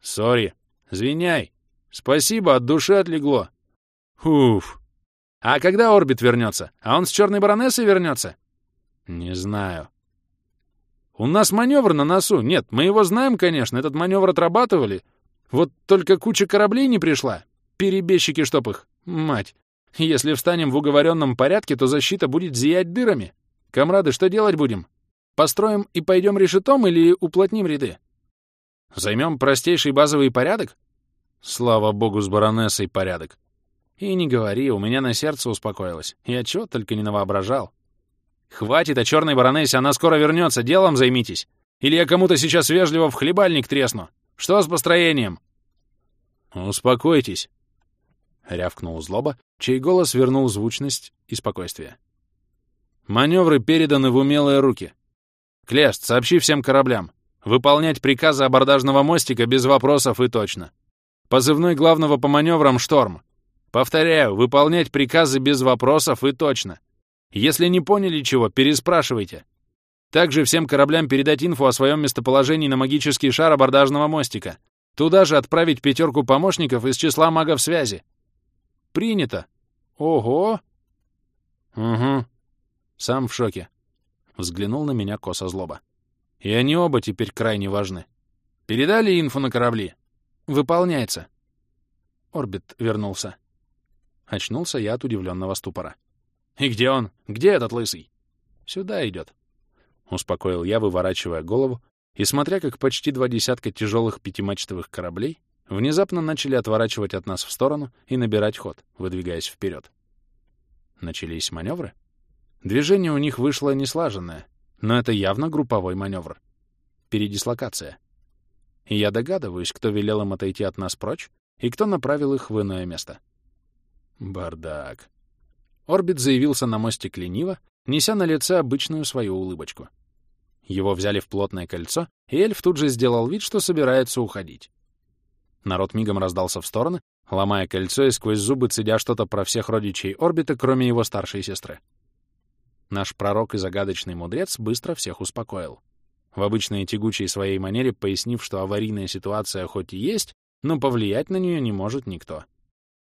Сори, звиняй. Спасибо, от души отлегло. Уф. А когда орбит вернется? А он с черной баронессой вернется? Не знаю. У нас маневр на носу. Нет, мы его знаем, конечно, этот маневр отрабатывали. Вот только куча кораблей не пришла. Перебежчики чтоб их. Мать. Если встанем в уговоренном порядке, то защита будет зиять дырами. Камрады, что делать будем? Построим и пойдем решетом или уплотним ряды? Займем простейший базовый порядок? Слава богу, с баронессой порядок. И не говори, у меня на сердце успокоилось. Я чего только не навоображал. Хватит о черной баронессе, она скоро вернется, делом займитесь. Или я кому-то сейчас вежливо в хлебальник тресну. Что с построением? Успокойтесь. — рявкнул злоба, чей голос вернул звучность и спокойствие. «Маневры переданы в умелые руки. Клест, сообщи всем кораблям. Выполнять приказы абордажного мостика без вопросов и точно. Позывной главного по маневрам «Шторм». Повторяю, выполнять приказы без вопросов и точно. Если не поняли чего, переспрашивайте. Также всем кораблям передать инфу о своем местоположении на магический шар абордажного мостика. Туда же отправить пятерку помощников из числа магов связи. Принято. Ого. Угу. Сам в шоке. взглянул на меня косо злоба. «И они оба теперь крайне важны. Передали инфу на корабли?» «Выполняется». Орбит вернулся. Очнулся я от удивленного ступора. «И где он? Где этот лысый?» «Сюда идет», — успокоил я, выворачивая голову, и смотря, как почти два десятка тяжелых пятимачтовых кораблей внезапно начали отворачивать от нас в сторону и набирать ход, выдвигаясь вперед. Начались маневры. Движение у них вышло неслаженное, но это явно групповой маневр. Передислокация. И я догадываюсь, кто велел им отойти от нас прочь и кто направил их в иное место. Бардак. Орбит заявился на мостик лениво, неся на лице обычную свою улыбочку. Его взяли в плотное кольцо, и эльф тут же сделал вид, что собирается уходить. Народ мигом раздался в стороны, ломая кольцо и сквозь зубы цедя что-то про всех родичей орбита, кроме его старшей сестры. Наш пророк и загадочный мудрец быстро всех успокоил. В обычной тягучей своей манере пояснив, что аварийная ситуация хоть и есть, но повлиять на нее не может никто.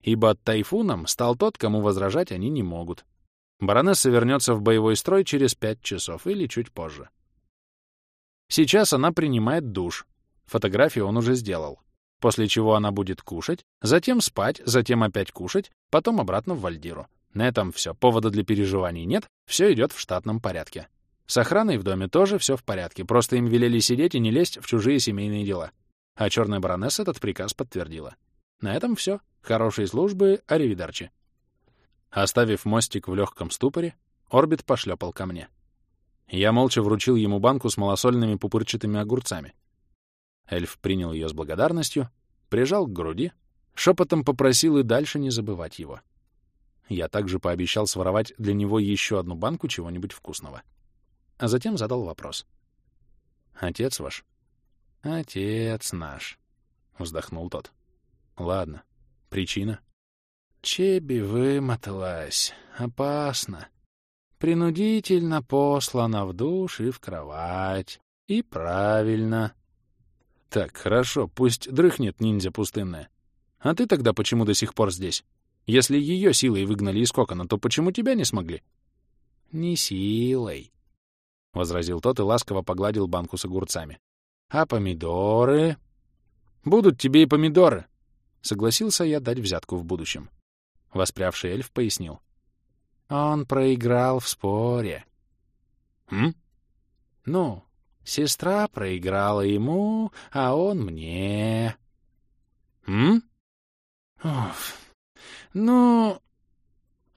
Ибо тайфуном стал тот, кому возражать они не могут. Баронесса вернется в боевой строй через пять часов или чуть позже. Сейчас она принимает душ. Фотографию он уже сделал. После чего она будет кушать, затем спать, затем опять кушать, потом обратно в Вальдиру. На этом все. Повода для переживаний нет, все идет в штатном порядке. С охраной в доме тоже все в порядке, просто им велели сидеть и не лезть в чужие семейные дела. А черная баронесса этот приказ подтвердила. На этом все. Хорошей службы, аривидарчи. Оставив мостик в легком ступоре, Орбит пошлепал ко мне. Я молча вручил ему банку с малосольными пупырчатыми огурцами. Эльф принял ее с благодарностью, прижал к груди, шепотом попросил и дальше не забывать его. Я также пообещал своровать для него еще одну банку чего-нибудь вкусного. А затем задал вопрос. «Отец ваш?» «Отец наш», — вздохнул тот. «Ладно. Причина?» «Чеби вымоталась. Опасно. Принудительно послана в душ и в кровать. И правильно. Так, хорошо, пусть дрыхнет ниндзя пустынная. А ты тогда почему до сих пор здесь? Если ее силой выгнали из кокона, то почему тебя не смогли? Не силой, — возразил тот и ласково погладил банку с огурцами. А помидоры? Будут тебе и помидоры. Согласился я дать взятку в будущем. Воспрявший эльф пояснил. Он проиграл в споре. М? Ну, сестра проиграла ему, а он мне. М? Уф. Ну...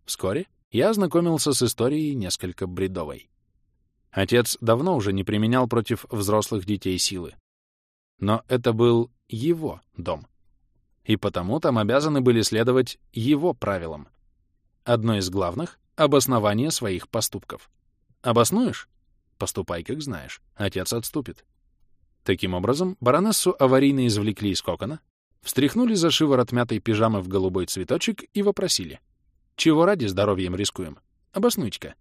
Вскоре я ознакомился с историей несколько бредовой. Отец давно уже не применял против взрослых детей силы. Но это был его дом. И потому там обязаны были следовать его правилам. Одно из главных — обоснование своих поступков. Обоснуешь? Поступай, как знаешь. Отец отступит. Таким образом, баронессу аварийно извлекли из кокона, встряхнули за шиворот мятой пижамы в голубой цветочек и вопросили. «Чего ради здоровьем рискуем? Обоснуйте-ка».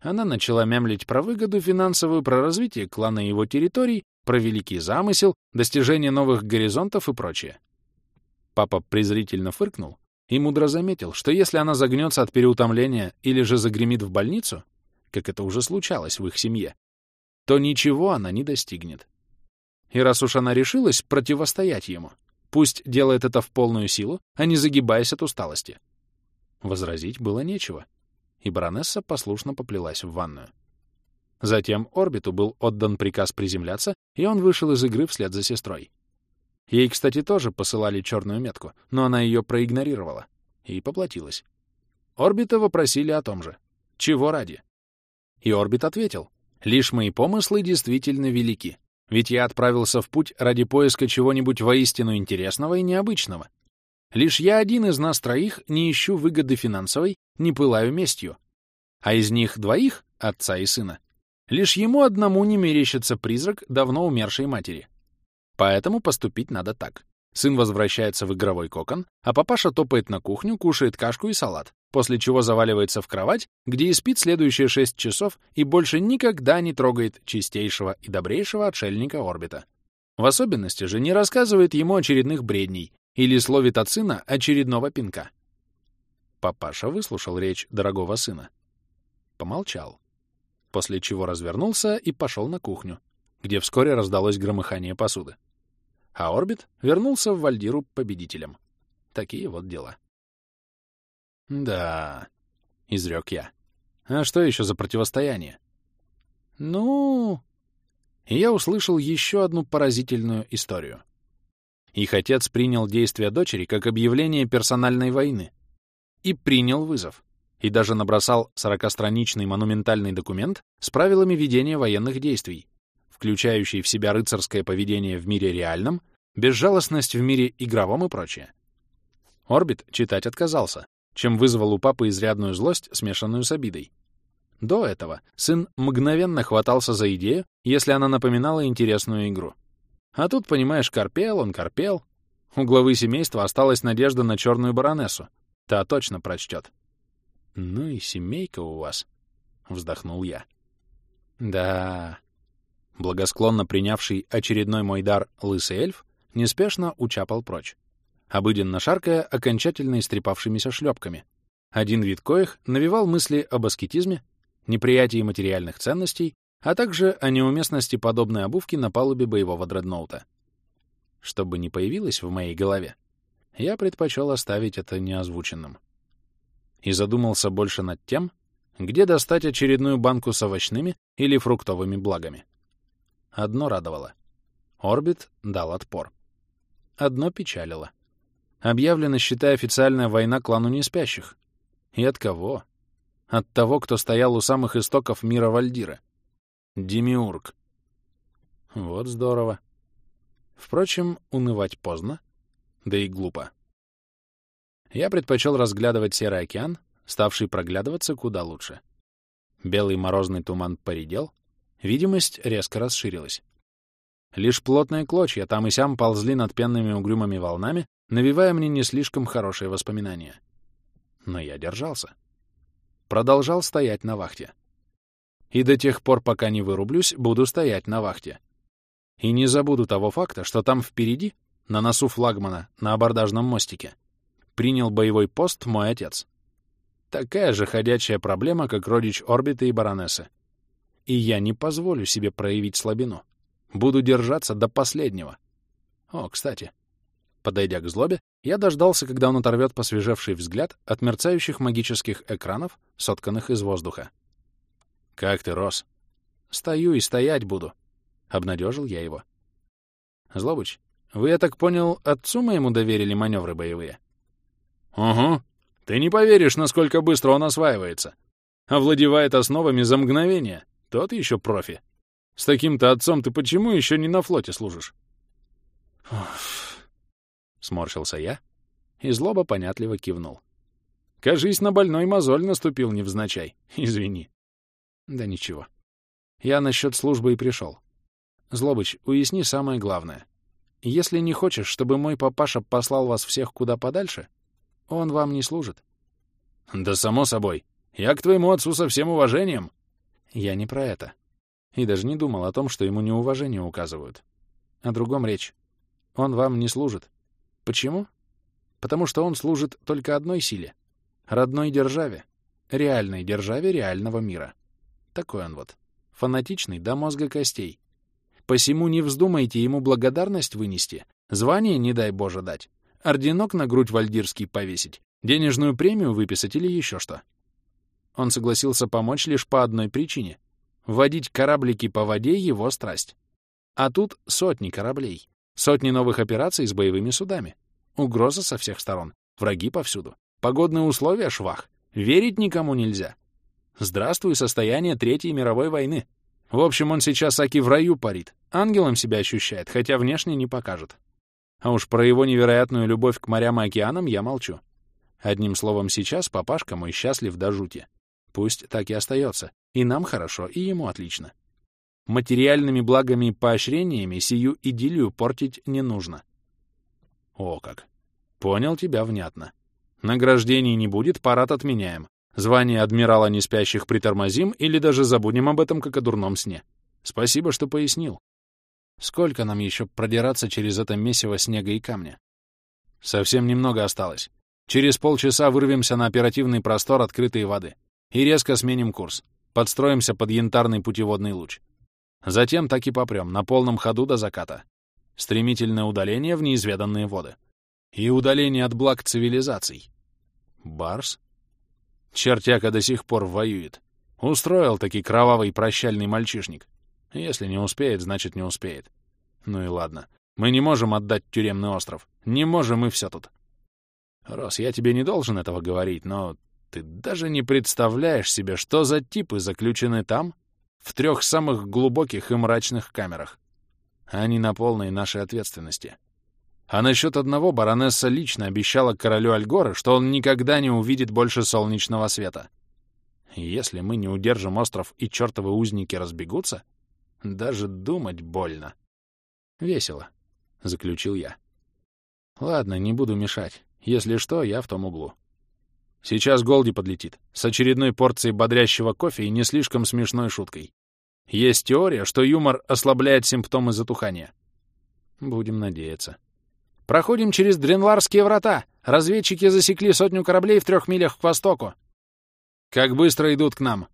Она начала мямлить про выгоду финансовую, про развитие клана и его территорий, про великий замысел, достижение новых горизонтов и прочее. Папа презрительно фыркнул и мудро заметил, что если она загнется от переутомления или же загремит в больницу, как это уже случалось в их семье, то ничего она не достигнет. И раз уж она решилась противостоять ему, пусть делает это в полную силу, а не загибаясь от усталости. Возразить было нечего, и баронесса послушно поплелась в ванную. Затем орбиту был отдан приказ приземляться, и он вышел из игры вслед за сестрой. Ей, кстати, тоже посылали черную метку, но она ее проигнорировала и поплатилась. Орбита вопросили о том же. Чего ради? И Орбит ответил. Лишь мои помыслы действительно велики. Ведь я отправился в путь ради поиска чего-нибудь воистину интересного и необычного. Лишь я один из нас троих не ищу выгоды финансовой, не пылаю местью. А из них двоих, отца и сына, лишь ему одному не мерещится призрак давно умершей матери. Поэтому поступить надо так. Сын возвращается в игровой кокон, а папаша топает на кухню, кушает кашку и салат, после чего заваливается в кровать, где и спит следующие шесть часов и больше никогда не трогает чистейшего и добрейшего отшельника орбита. В особенности же не рассказывает ему очередных бредней или словит от сына очередного пинка. Папаша выслушал речь дорогого сына. Помолчал. после чего развернулся и пошел на кухню, где вскоре раздалось громыхание посуды. А Орбит вернулся в Вальдиру победителем. Такие вот дела. «Да», — изрек я. «А что еще за противостояние?» «Ну...» И я услышал еще одну поразительную историю. Их отец принял действия дочери как объявление персональной войны и принял вызов, и даже набросал сорокастраничный монументальный документ с правилами ведения военных действий, включающий в себя рыцарское поведение в мире реальном, безжалостность в мире игровом и прочее. Орбит читать отказался, чем вызвал у папы изрядную злость, смешанную с обидой. До этого сын мгновенно хватался за идею, если она напоминала интересную игру. А тут, понимаешь, корпел он, корпел. У главы семейства осталась надежда на черную баронессу. Та точно прочтет. «Ну и семейка у вас», — вздохнул я. «Да...» Благосклонно принявший очередной мой дар лысый эльф неспешно учапал прочь обыденно шаркая окончательно истрепавшимися шлепками. Один вид коих навевал мысли об аскетизме, неприятии материальных ценностей, а также о неуместности подобной обувки на палубе боевого дредноута. Чтобы не появилось в моей голове, я предпочел оставить это неозвученным. И задумался больше над тем, где достать очередную банку с овощными или фруктовыми благами. Одно радовало. Орбит дал отпор. Одно печалило. Объявлена, считай, официальная война клану неспящих. И от кого? От того, кто стоял у самых истоков мира Вальдира. Демиург. Вот здорово. Впрочем, унывать поздно, да и глупо. Я предпочел разглядывать Серый океан, ставший проглядываться куда лучше. Белый морозный туман поредел, видимость резко расширилась. Лишь плотные клочья там и сям ползли над пенными угрюмыми волнами, навевая мне не слишком хорошие воспоминания. Но я держался. Продолжал стоять на вахте. И до тех пор, пока не вырублюсь, буду стоять на вахте. И не забуду того факта, что там впереди, на носу флагмана, на абордажном мостике, принял боевой пост мой отец. Такая же ходячая проблема, как родич орбиты и баронессы. И я не позволю себе проявить слабину. Буду держаться до последнего. О, кстати, Подойдя к злобе, я дождался, когда он оторвет посвежевший взгляд от мерцающих магических экранов, сотканных из воздуха. «Как ты, Рос?» «Стою и стоять буду», — обнадежил я его. «Злобыч, вы, я так понял, отцу моему доверили маневры боевые?» «Угу. Ты не поверишь, насколько быстро он осваивается. Овладевает основами за мгновение. Тот еще профи. С таким-то отцом ты почему еще не на флоте служишь?» Уф. Сморщился я, и злоба понятливо кивнул. Кажись, на больной мозоль наступил невзначай. <laughs> Извини. Да ничего. Я насчет службы и пришел. Злобыч, уясни самое главное. Если не хочешь, чтобы мой папаша послал вас всех куда подальше, он вам не служит. Да само собой. Я к твоему отцу со всем уважением. Я не про это. И даже не думал о том, что ему неуважение указывают. О другом речь. Он вам не служит. Почему? Потому что он служит только одной силе — родной державе, реальной державе реального мира. Такой он вот, фанатичный до мозга костей. Посему не вздумайте ему благодарность вынести, звание, не дай Боже, дать, орденок на грудь вальдирский повесить, денежную премию выписать или еще что. Он согласился помочь лишь по одной причине — водить кораблики по воде его страсть. А тут сотни кораблей. Сотни новых операций с боевыми судами. Угроза со всех сторон. Враги повсюду. Погодные условия — швах. Верить никому нельзя. Здравствуй, состояние Третьей мировой войны. В общем, он сейчас Аки в раю парит. Ангелом себя ощущает, хотя внешне не покажет. А уж про его невероятную любовь к морям и океанам я молчу. Одним словом, сейчас папашка мой счастлив до жути. Пусть так и остается. И нам хорошо, и ему отлично. Материальными благами и поощрениями сию идиллию портить не нужно. О как! Понял тебя внятно. Награждений не будет, парад отменяем. Звание адмирала неспящих притормозим или даже забудем об этом, как о дурном сне. Спасибо, что пояснил. Сколько нам еще продираться через это месиво снега и камня? Совсем немного осталось. Через полчаса вырвемся на оперативный простор открытой воды и резко сменим курс. подстроимся под янтарный путеводный луч. Затем так и попрем, на полном ходу до заката. Стремительное удаление в неизведанные воды. И удаление от благ цивилизаций. Барс? Чертяка до сих пор воюет. Устроил таки кровавый прощальный мальчишник. Если не успеет, значит не успеет. Ну и ладно. Мы не можем отдать тюремный остров. Не можем, и все тут. Рос, я тебе не должен этого говорить, но ты даже не представляешь себе, что за типы заключены там, в трех самых глубоких и мрачных камерах. Они на полной нашей ответственности. А насчет одного баронесса лично обещала королю Альгора, что он никогда не увидит больше солнечного света. Если мы не удержим остров и чертовы узники разбегутся, даже думать больно. Весело, — заключил я. Ладно, не буду мешать. Если что, я в том углу. Сейчас Голди подлетит, с очередной порцией бодрящего кофе и не слишком смешной шуткой. Есть теория, что юмор ослабляет симптомы затухания. Будем надеяться. Проходим через Дренларские врата. Разведчики засекли сотню кораблей в трех милях к востоку. Как быстро идут к нам?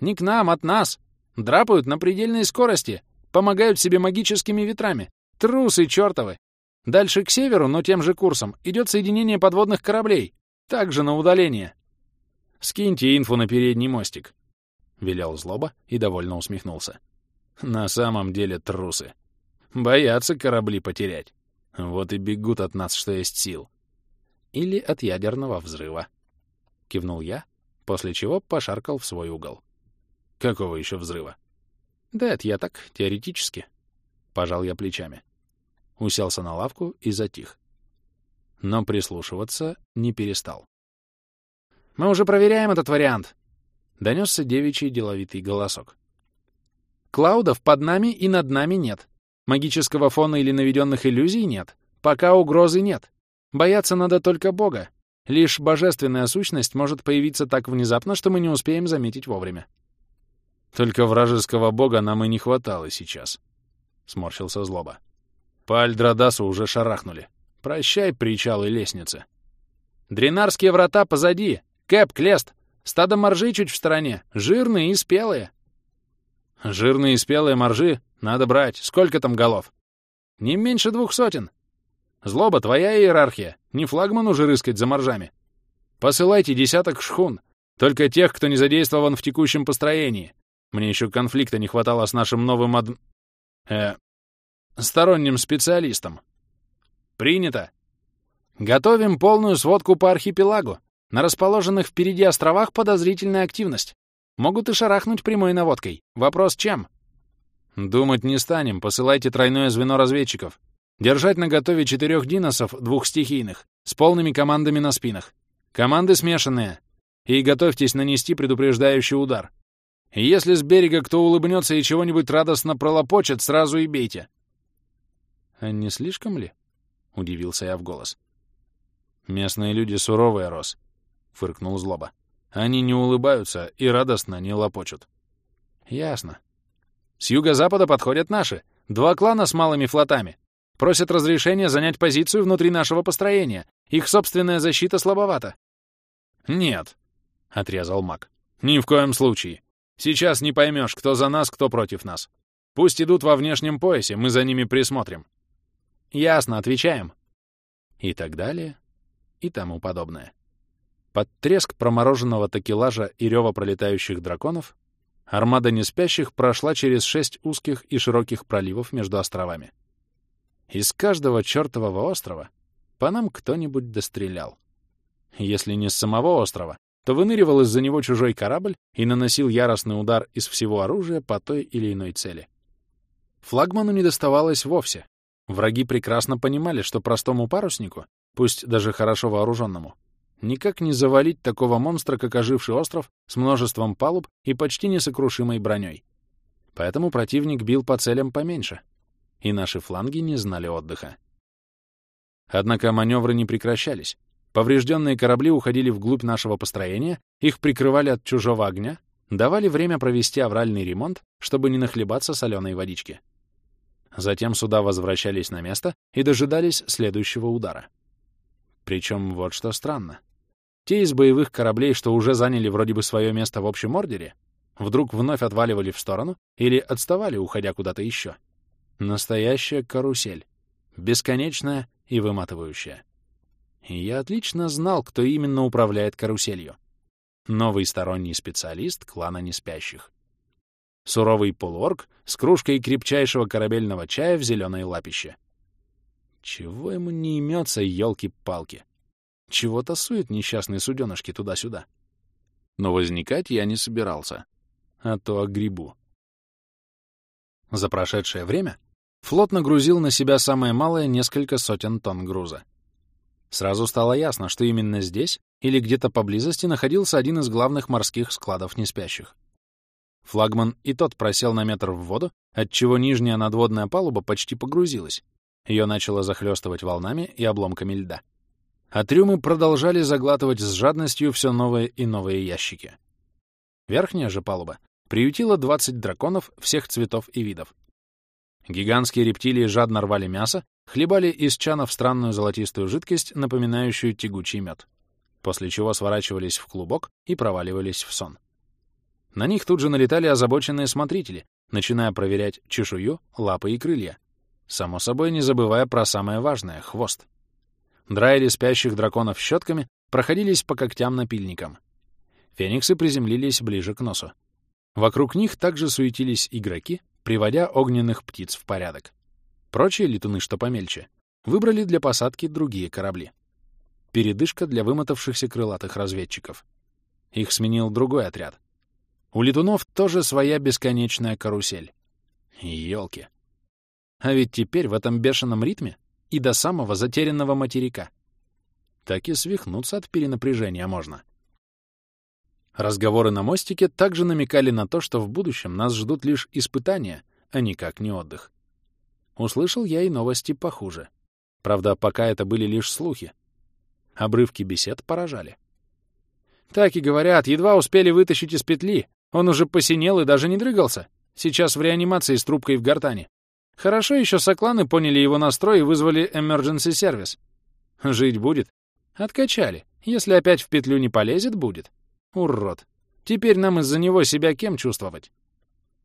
Не к нам, от нас. Драпают на предельной скорости. Помогают себе магическими ветрами. Трусы чертовы. Дальше к северу, но тем же курсом, идет соединение подводных кораблей. Также на удаление. Скиньте инфу на передний мостик. Велел злоба и довольно усмехнулся. На самом деле трусы. Боятся корабли потерять. Вот и бегут от нас, что есть сил. Или от ядерного взрыва. Кивнул я, после чего пошаркал в свой угол. Какого еще взрыва? Да это я так, теоретически. Пожал я плечами. Уселся на лавку и затих. Но прислушиваться не перестал. «Мы уже проверяем этот вариант!» — донесся девичий деловитый голосок. «Клаудов под нами и над нами нет. Магического фона или наведенных иллюзий нет. Пока угрозы нет. Бояться надо только Бога. Лишь божественная сущность может появиться так внезапно, что мы не успеем заметить вовремя. Только вражеского бога нам и не хватало сейчас. Сморщился злоба. По Альдрадасу уже шарахнули. Прощай, причал и лестницы. Дренарские врата позади. Кэп, Клест. Стадо моржей чуть в стороне. Жирные и спелые. Жирные и спелые моржи надо брать. Сколько там голов? Не меньше двух сотен. Злоба, твоя иерархия. Не флагману же рыскать за моржами. Посылайте десяток шхун. Только тех, кто не задействован в текущем построении. Мне еще конфликта не хватало с нашим новым ад... Э... Сторонним специалистом. Принято. Готовим полную сводку по архипелагу. На расположенных впереди островах подозрительная активность. Могут и шарахнуть прямой наводкой. Вопрос чем? «Думать не станем, посылайте тройное звено разведчиков. Держать на готове четырех диносов, двух стихийных, с полными командами на спинах. Команды смешанные. И готовьтесь нанести предупреждающий удар. Если с берега кто улыбнется и чего-нибудь радостно пролопочет, сразу и бейте». «А не слишком ли?» — удивился я в голос. «Местные люди суровые, Рос», — фыркнул злоба. «Они не улыбаются и радостно не лопочут». «Ясно. С юго-запада подходят наши. Два клана с малыми флотами. Просят разрешения занять позицию внутри нашего построения. Их собственная защита слабовата. «Нет», — отрезал маг. «Ни в коем случае. Сейчас не поймешь, кто за нас, кто против нас. Пусть идут во внешнем поясе, мы за ними присмотрим». «Ясно, отвечаем». И так далее, и тому подобное. Под треск промороженного такелажа и рева пролетающих драконов Армада неспящих прошла через шесть узких и широких проливов между островами. Из каждого чертового острова по нам кто-нибудь дострелял. Если не с самого острова, то выныривал из-за него чужой корабль и наносил яростный удар из всего оружия по той или иной цели. Флагману не доставалось вовсе. Враги прекрасно понимали, что простому паруснику, пусть даже хорошо вооруженному, Никак не завалить такого монстра, как оживший остров, с множеством палуб и почти несокрушимой броней. Поэтому противник бил по целям поменьше, и наши фланги не знали отдыха. Однако маневры не прекращались. Поврежденные корабли уходили вглубь нашего построения, их прикрывали от чужого огня, давали время провести авральный ремонт, чтобы не нахлебаться соленой водички. Затем суда возвращались на место и дожидались следующего удара. Причем вот что странно. Те из боевых кораблей, что уже заняли вроде бы свое место в общем ордере, вдруг вновь отваливали в сторону или отставали, уходя куда-то еще. Настоящая карусель. Бесконечная и выматывающая. Я отлично знал, кто именно управляет каруселью. Новый сторонний специалист клана неспящих. Суровый полуорг с кружкой крепчайшего корабельного чая в зеленой лапище. Чего ему не имется, елки-палки? Чего тасует несчастные суденышки туда-сюда? Но возникать я не собирался. А то огребу. За прошедшее время флот нагрузил на себя самое малое несколько сотен тонн груза. Сразу стало ясно, что именно здесь или где-то поблизости находился один из главных морских складов неспящих. Флагман и тот просел на метр в воду, отчего нижняя надводная палуба почти погрузилась. Ее начало захлестывать волнами и обломками льда. А трюмы продолжали заглатывать с жадностью все новые и новые ящики. Верхняя же палуба приютила 20 драконов всех цветов и видов. Гигантские рептилии жадно рвали мясо, хлебали из чанов странную золотистую жидкость, напоминающую тягучий мед, после чего сворачивались в клубок и проваливались в сон. На них тут же налетали озабоченные смотрители, начиная проверять чешую, лапы и крылья. Само собой, не забывая про самое важное — хвост. Драили спящих драконов щетками, проходились по когтям-напильникам. Фениксы приземлились ближе к носу. Вокруг них также суетились игроки, приводя огненных птиц в порядок. Прочие летуны, что помельче, выбрали для посадки другие корабли. Передышка для вымотавшихся крылатых разведчиков. Их сменил другой отряд. У летунов тоже своя бесконечная карусель. Ёлки. А ведь теперь в этом бешеном ритме и до самого затерянного материка. Так и свихнуться от перенапряжения можно. Разговоры на мостике также намекали на то, что в будущем нас ждут лишь испытания, а никак не отдых. Услышал я и новости похуже. Правда, пока это были лишь слухи. Обрывки бесед поражали. Так и говорят, едва успели вытащить из петли, он уже посинел и даже не дрыгался. Сейчас в реанимации с трубкой в гортане. Хорошо еще сокланы поняли его настрой и вызвали emergency сервис. Жить будет. Откачали. Если опять в петлю не полезет, будет. Урод. Теперь нам из-за него себя кем чувствовать?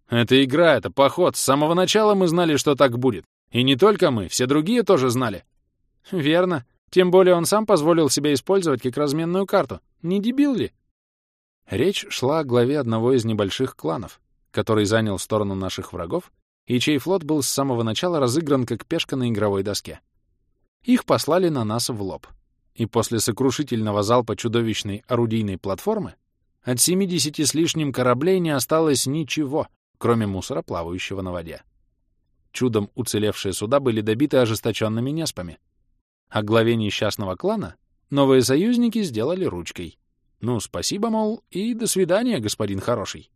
Это игра, это поход. С самого начала мы знали, что так будет. И не только мы, все другие тоже знали. Верно. Тем более он сам позволил себя использовать как разменную карту. Не дебил ли? Речь шла о главе одного из небольших кланов, который занял сторону наших врагов и чей флот был с самого начала разыгран как пешка на игровой доске. Их послали на нас в лоб. И после сокрушительного залпа чудовищной орудийной платформы от 70 с лишним кораблей не осталось ничего, кроме мусора, плавающего на воде. Чудом уцелевшие суда были добиты ожесточенными неспами. А главе несчастного клана новые союзники сделали ручкой. Ну, спасибо, мол, и до свидания, господин хороший.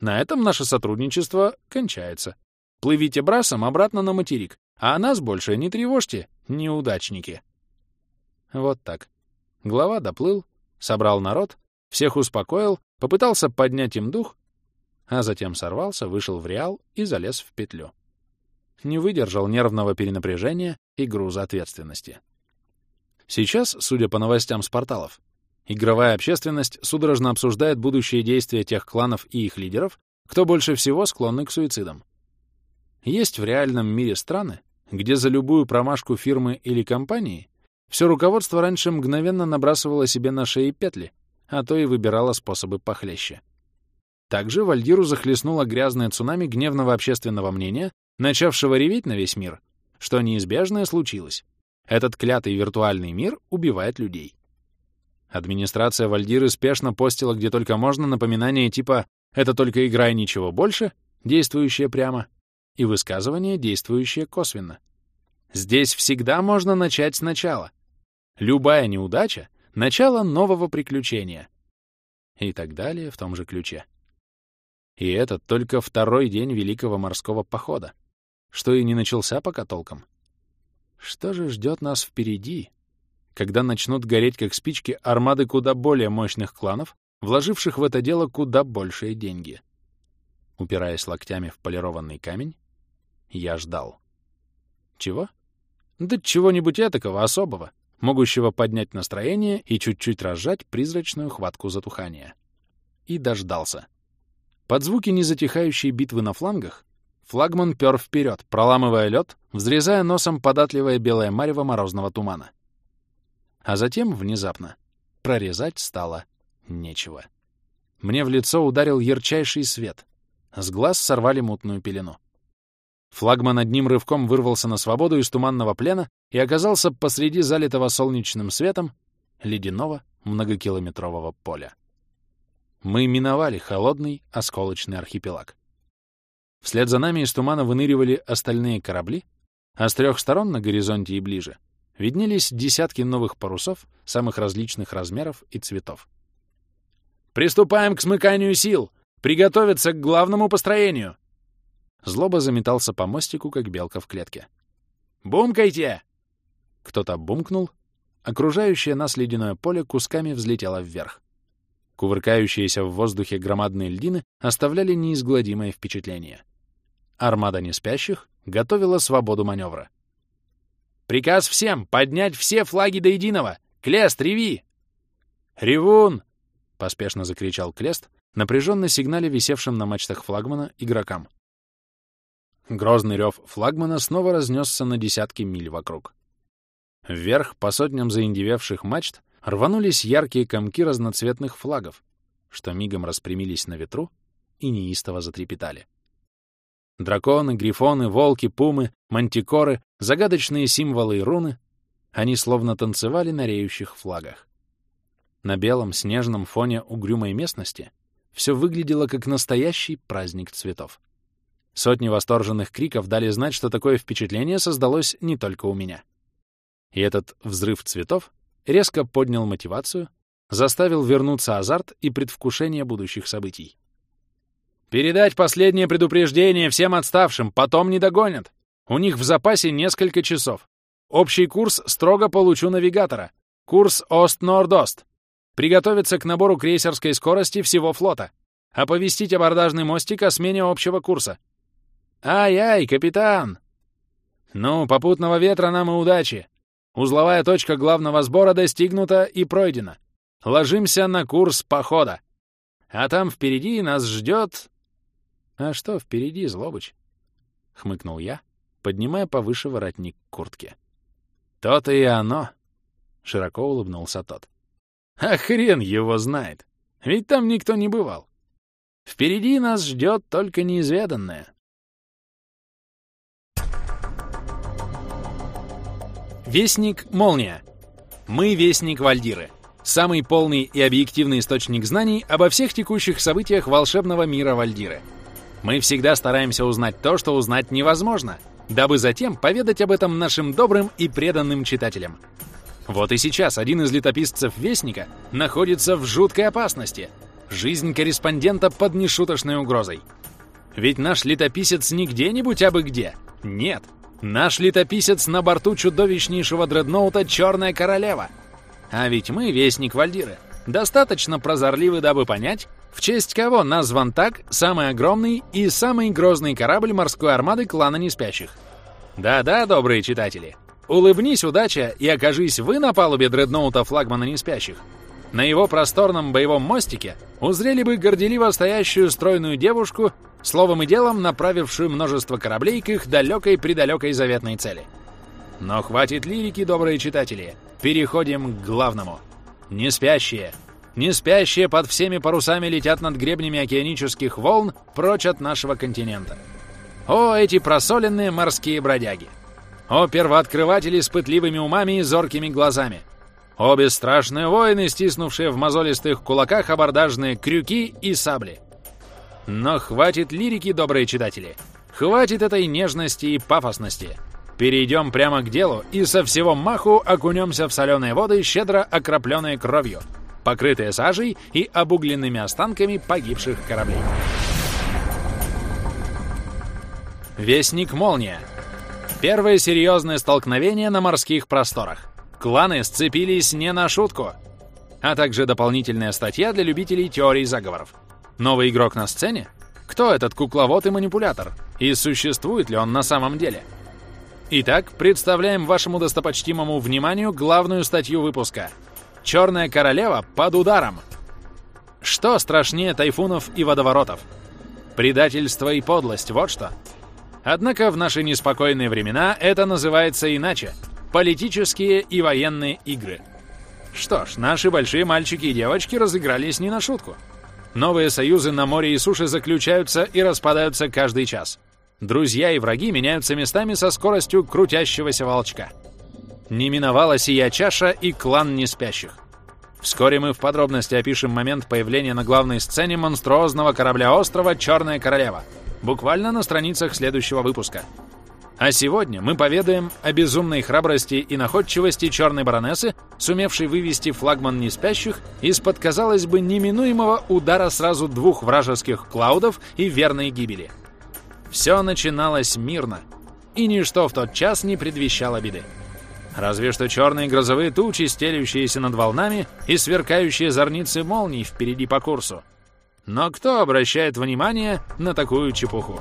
На этом наше сотрудничество кончается. Плывите брасом обратно на материк, а нас больше не тревожьте, неудачники. Вот так. Глава доплыл, собрал народ, всех успокоил, попытался поднять им дух, а затем сорвался, вышел в реал и залез в петлю. Не выдержал нервного перенапряжения и груза ответственности. Сейчас, судя по новостям с порталов, Игровая общественность судорожно обсуждает будущие действия тех кланов и их лидеров, кто больше всего склонны к суицидам. Есть в реальном мире страны, где за любую промашку фирмы или компании все руководство раньше мгновенно набрасывало себе на шеи петли, а то и выбирало способы похлеще. Также Вальдиру захлестнуло грязное цунами гневного общественного мнения, начавшего реветь на весь мир, что неизбежное случилось. Этот клятый виртуальный мир убивает людей. Администрация Вальдиры спешно постила где только можно напоминания типа «это только игра и ничего больше», действующее прямо, и высказывание, действующее косвенно. Здесь всегда можно начать сначала. Любая неудача — начало нового приключения. И так далее в том же ключе. И это только второй день Великого морского похода, что и не начался пока толком. Что же ждет нас впереди, когда начнут гореть как спички армады куда более мощных кланов, вложивших в это дело куда большие деньги. Упираясь локтями в полированный камень, я ждал. Чего? Да чего-нибудь этакого особого, могущего поднять настроение и чуть-чуть разжать призрачную хватку затухания. И дождался. Под звуки незатихающей битвы на флангах флагман пёр вперед, проламывая лед, взрезая носом податливое белое марево морозного тумана. А затем, внезапно, прорезать стало нечего. Мне в лицо ударил ярчайший свет. С глаз сорвали мутную пелену. Флагман одним рывком вырвался на свободу из туманного плена и оказался посреди залитого солнечным светом ледяного многокилометрового поля. Мы миновали холодный осколочный архипелаг. Вслед за нами из тумана выныривали остальные корабли, а с трех сторон на горизонте и ближе виднелись десятки новых парусов самых различных размеров и цветов. «Приступаем к смыканию сил! Приготовиться к главному построению!» Злоба заметался по мостику, как белка в клетке. «Бумкайте!» Кто-то бумкнул. Окружающее нас ледяное поле кусками взлетело вверх. Кувыркающиеся в воздухе громадные льдины оставляли неизгладимое впечатление. Армада неспящих готовила свободу маневра. «Приказ всем поднять все флаги до единого! Клест, реви!» «Ревун!» — поспешно закричал Клест, напряженно сигнале висевшим на мачтах флагмана игрокам. Грозный рев флагмана снова разнесся на десятки миль вокруг. Вверх, по сотням заиндевевших мачт, рванулись яркие комки разноцветных флагов, что мигом распрямились на ветру и неистово затрепетали. Драконы, грифоны, волки, пумы, мантикоры, загадочные символы и руны — они словно танцевали на реющих флагах. На белом снежном фоне угрюмой местности все выглядело как настоящий праздник цветов. Сотни восторженных криков дали знать, что такое впечатление создалось не только у меня. И этот взрыв цветов резко поднял мотивацию, заставил вернуться азарт и предвкушение будущих событий. «Передать последнее предупреждение всем отставшим, потом не догонят. У них в запасе несколько часов. Общий курс строго получу навигатора. Курс Ост-Норд-Ост. Приготовиться к набору крейсерской скорости всего флота. Оповестить абордажный мостик о смене общего курса. «Ай-ай, капитан!» «Ну, попутного ветра нам и удачи. Узловая точка главного сбора достигнута и пройдена. Ложимся на курс похода. А там впереди нас ждет...» «А что впереди, Злобыч?» — хмыкнул я, поднимая повыше воротник куртки. «То-то и оно!» — широко улыбнулся тот. «А хрен его знает! Ведь там никто не бывал. Впереди нас ждет только неизведанное». Вестник Молния. Мы Вестник Вальдиры. Самый полный и объективный источник знаний обо всех текущих событиях волшебного мира Вальдиры. Мы всегда стараемся узнать то, что узнать невозможно, дабы затем поведать об этом нашим добрым и преданным читателям. Вот и сейчас один из летописцев Вестника находится в жуткой опасности. Жизнь корреспондента под нешуточной угрозой. Ведь наш летописец не где-нибудь, а бы где. Нет, Наш летописец на борту чудовищнейшего дредноута «Черная королева». А ведь мы, вестник Вальдиры, достаточно прозорливы, дабы понять, в честь кого назван так самый огромный и самый грозный корабль морской армады клана Неспящих. Да-да, добрые читатели, улыбнись, удача, и окажись вы на палубе дредноута флагмана Неспящих. На его просторном боевом мостике узрели бы горделиво стоящую стройную девушку словом и делом направившую множество кораблей к их далекой-предалекой заветной цели. Но хватит лирики, добрые читатели. Переходим к главному. Не спящие. Не спящие под всеми парусами летят над гребнями океанических волн прочь от нашего континента. О, эти просоленные морские бродяги! О, первооткрыватели с пытливыми умами и зоркими глазами! О, бесстрашные воины, стиснувшие в мозолистых кулаках абордажные крюки и сабли! Но хватит лирики, добрые читатели. Хватит этой нежности и пафосности. Перейдем прямо к делу и со всего маху окунемся в соленые воды, щедро окропленные кровью, покрытые сажей и обугленными останками погибших кораблей. Вестник Молния. Первое серьезное столкновение на морских просторах. Кланы сцепились не на шутку. А также дополнительная статья для любителей теорий заговоров. Новый игрок на сцене? Кто этот кукловод и манипулятор? И существует ли он на самом деле? Итак, представляем вашему достопочтимому вниманию главную статью выпуска. «Черная королева под ударом». Что страшнее тайфунов и водоворотов? Предательство и подлость — вот что. Однако в наши неспокойные времена это называется иначе — политические и военные игры. Что ж, наши большие мальчики и девочки разыгрались не на шутку. Новые союзы на море и суше заключаются и распадаются каждый час. Друзья и враги меняются местами со скоростью крутящегося волчка. Не миновала сия чаша и клан неспящих. Вскоре мы в подробности опишем момент появления на главной сцене монструозного корабля острова «Черная королева», буквально на страницах следующего выпуска. А сегодня мы поведаем о безумной храбрости и находчивости черной баронессы, сумевшей вывести флагман неспящих из-под, казалось бы, неминуемого удара сразу двух вражеских клаудов и верной гибели. Все начиналось мирно, и ничто в тот час не предвещало беды. Разве что черные грозовые тучи, стелющиеся над волнами, и сверкающие зорницы молний впереди по курсу. Но кто обращает внимание на такую чепуху?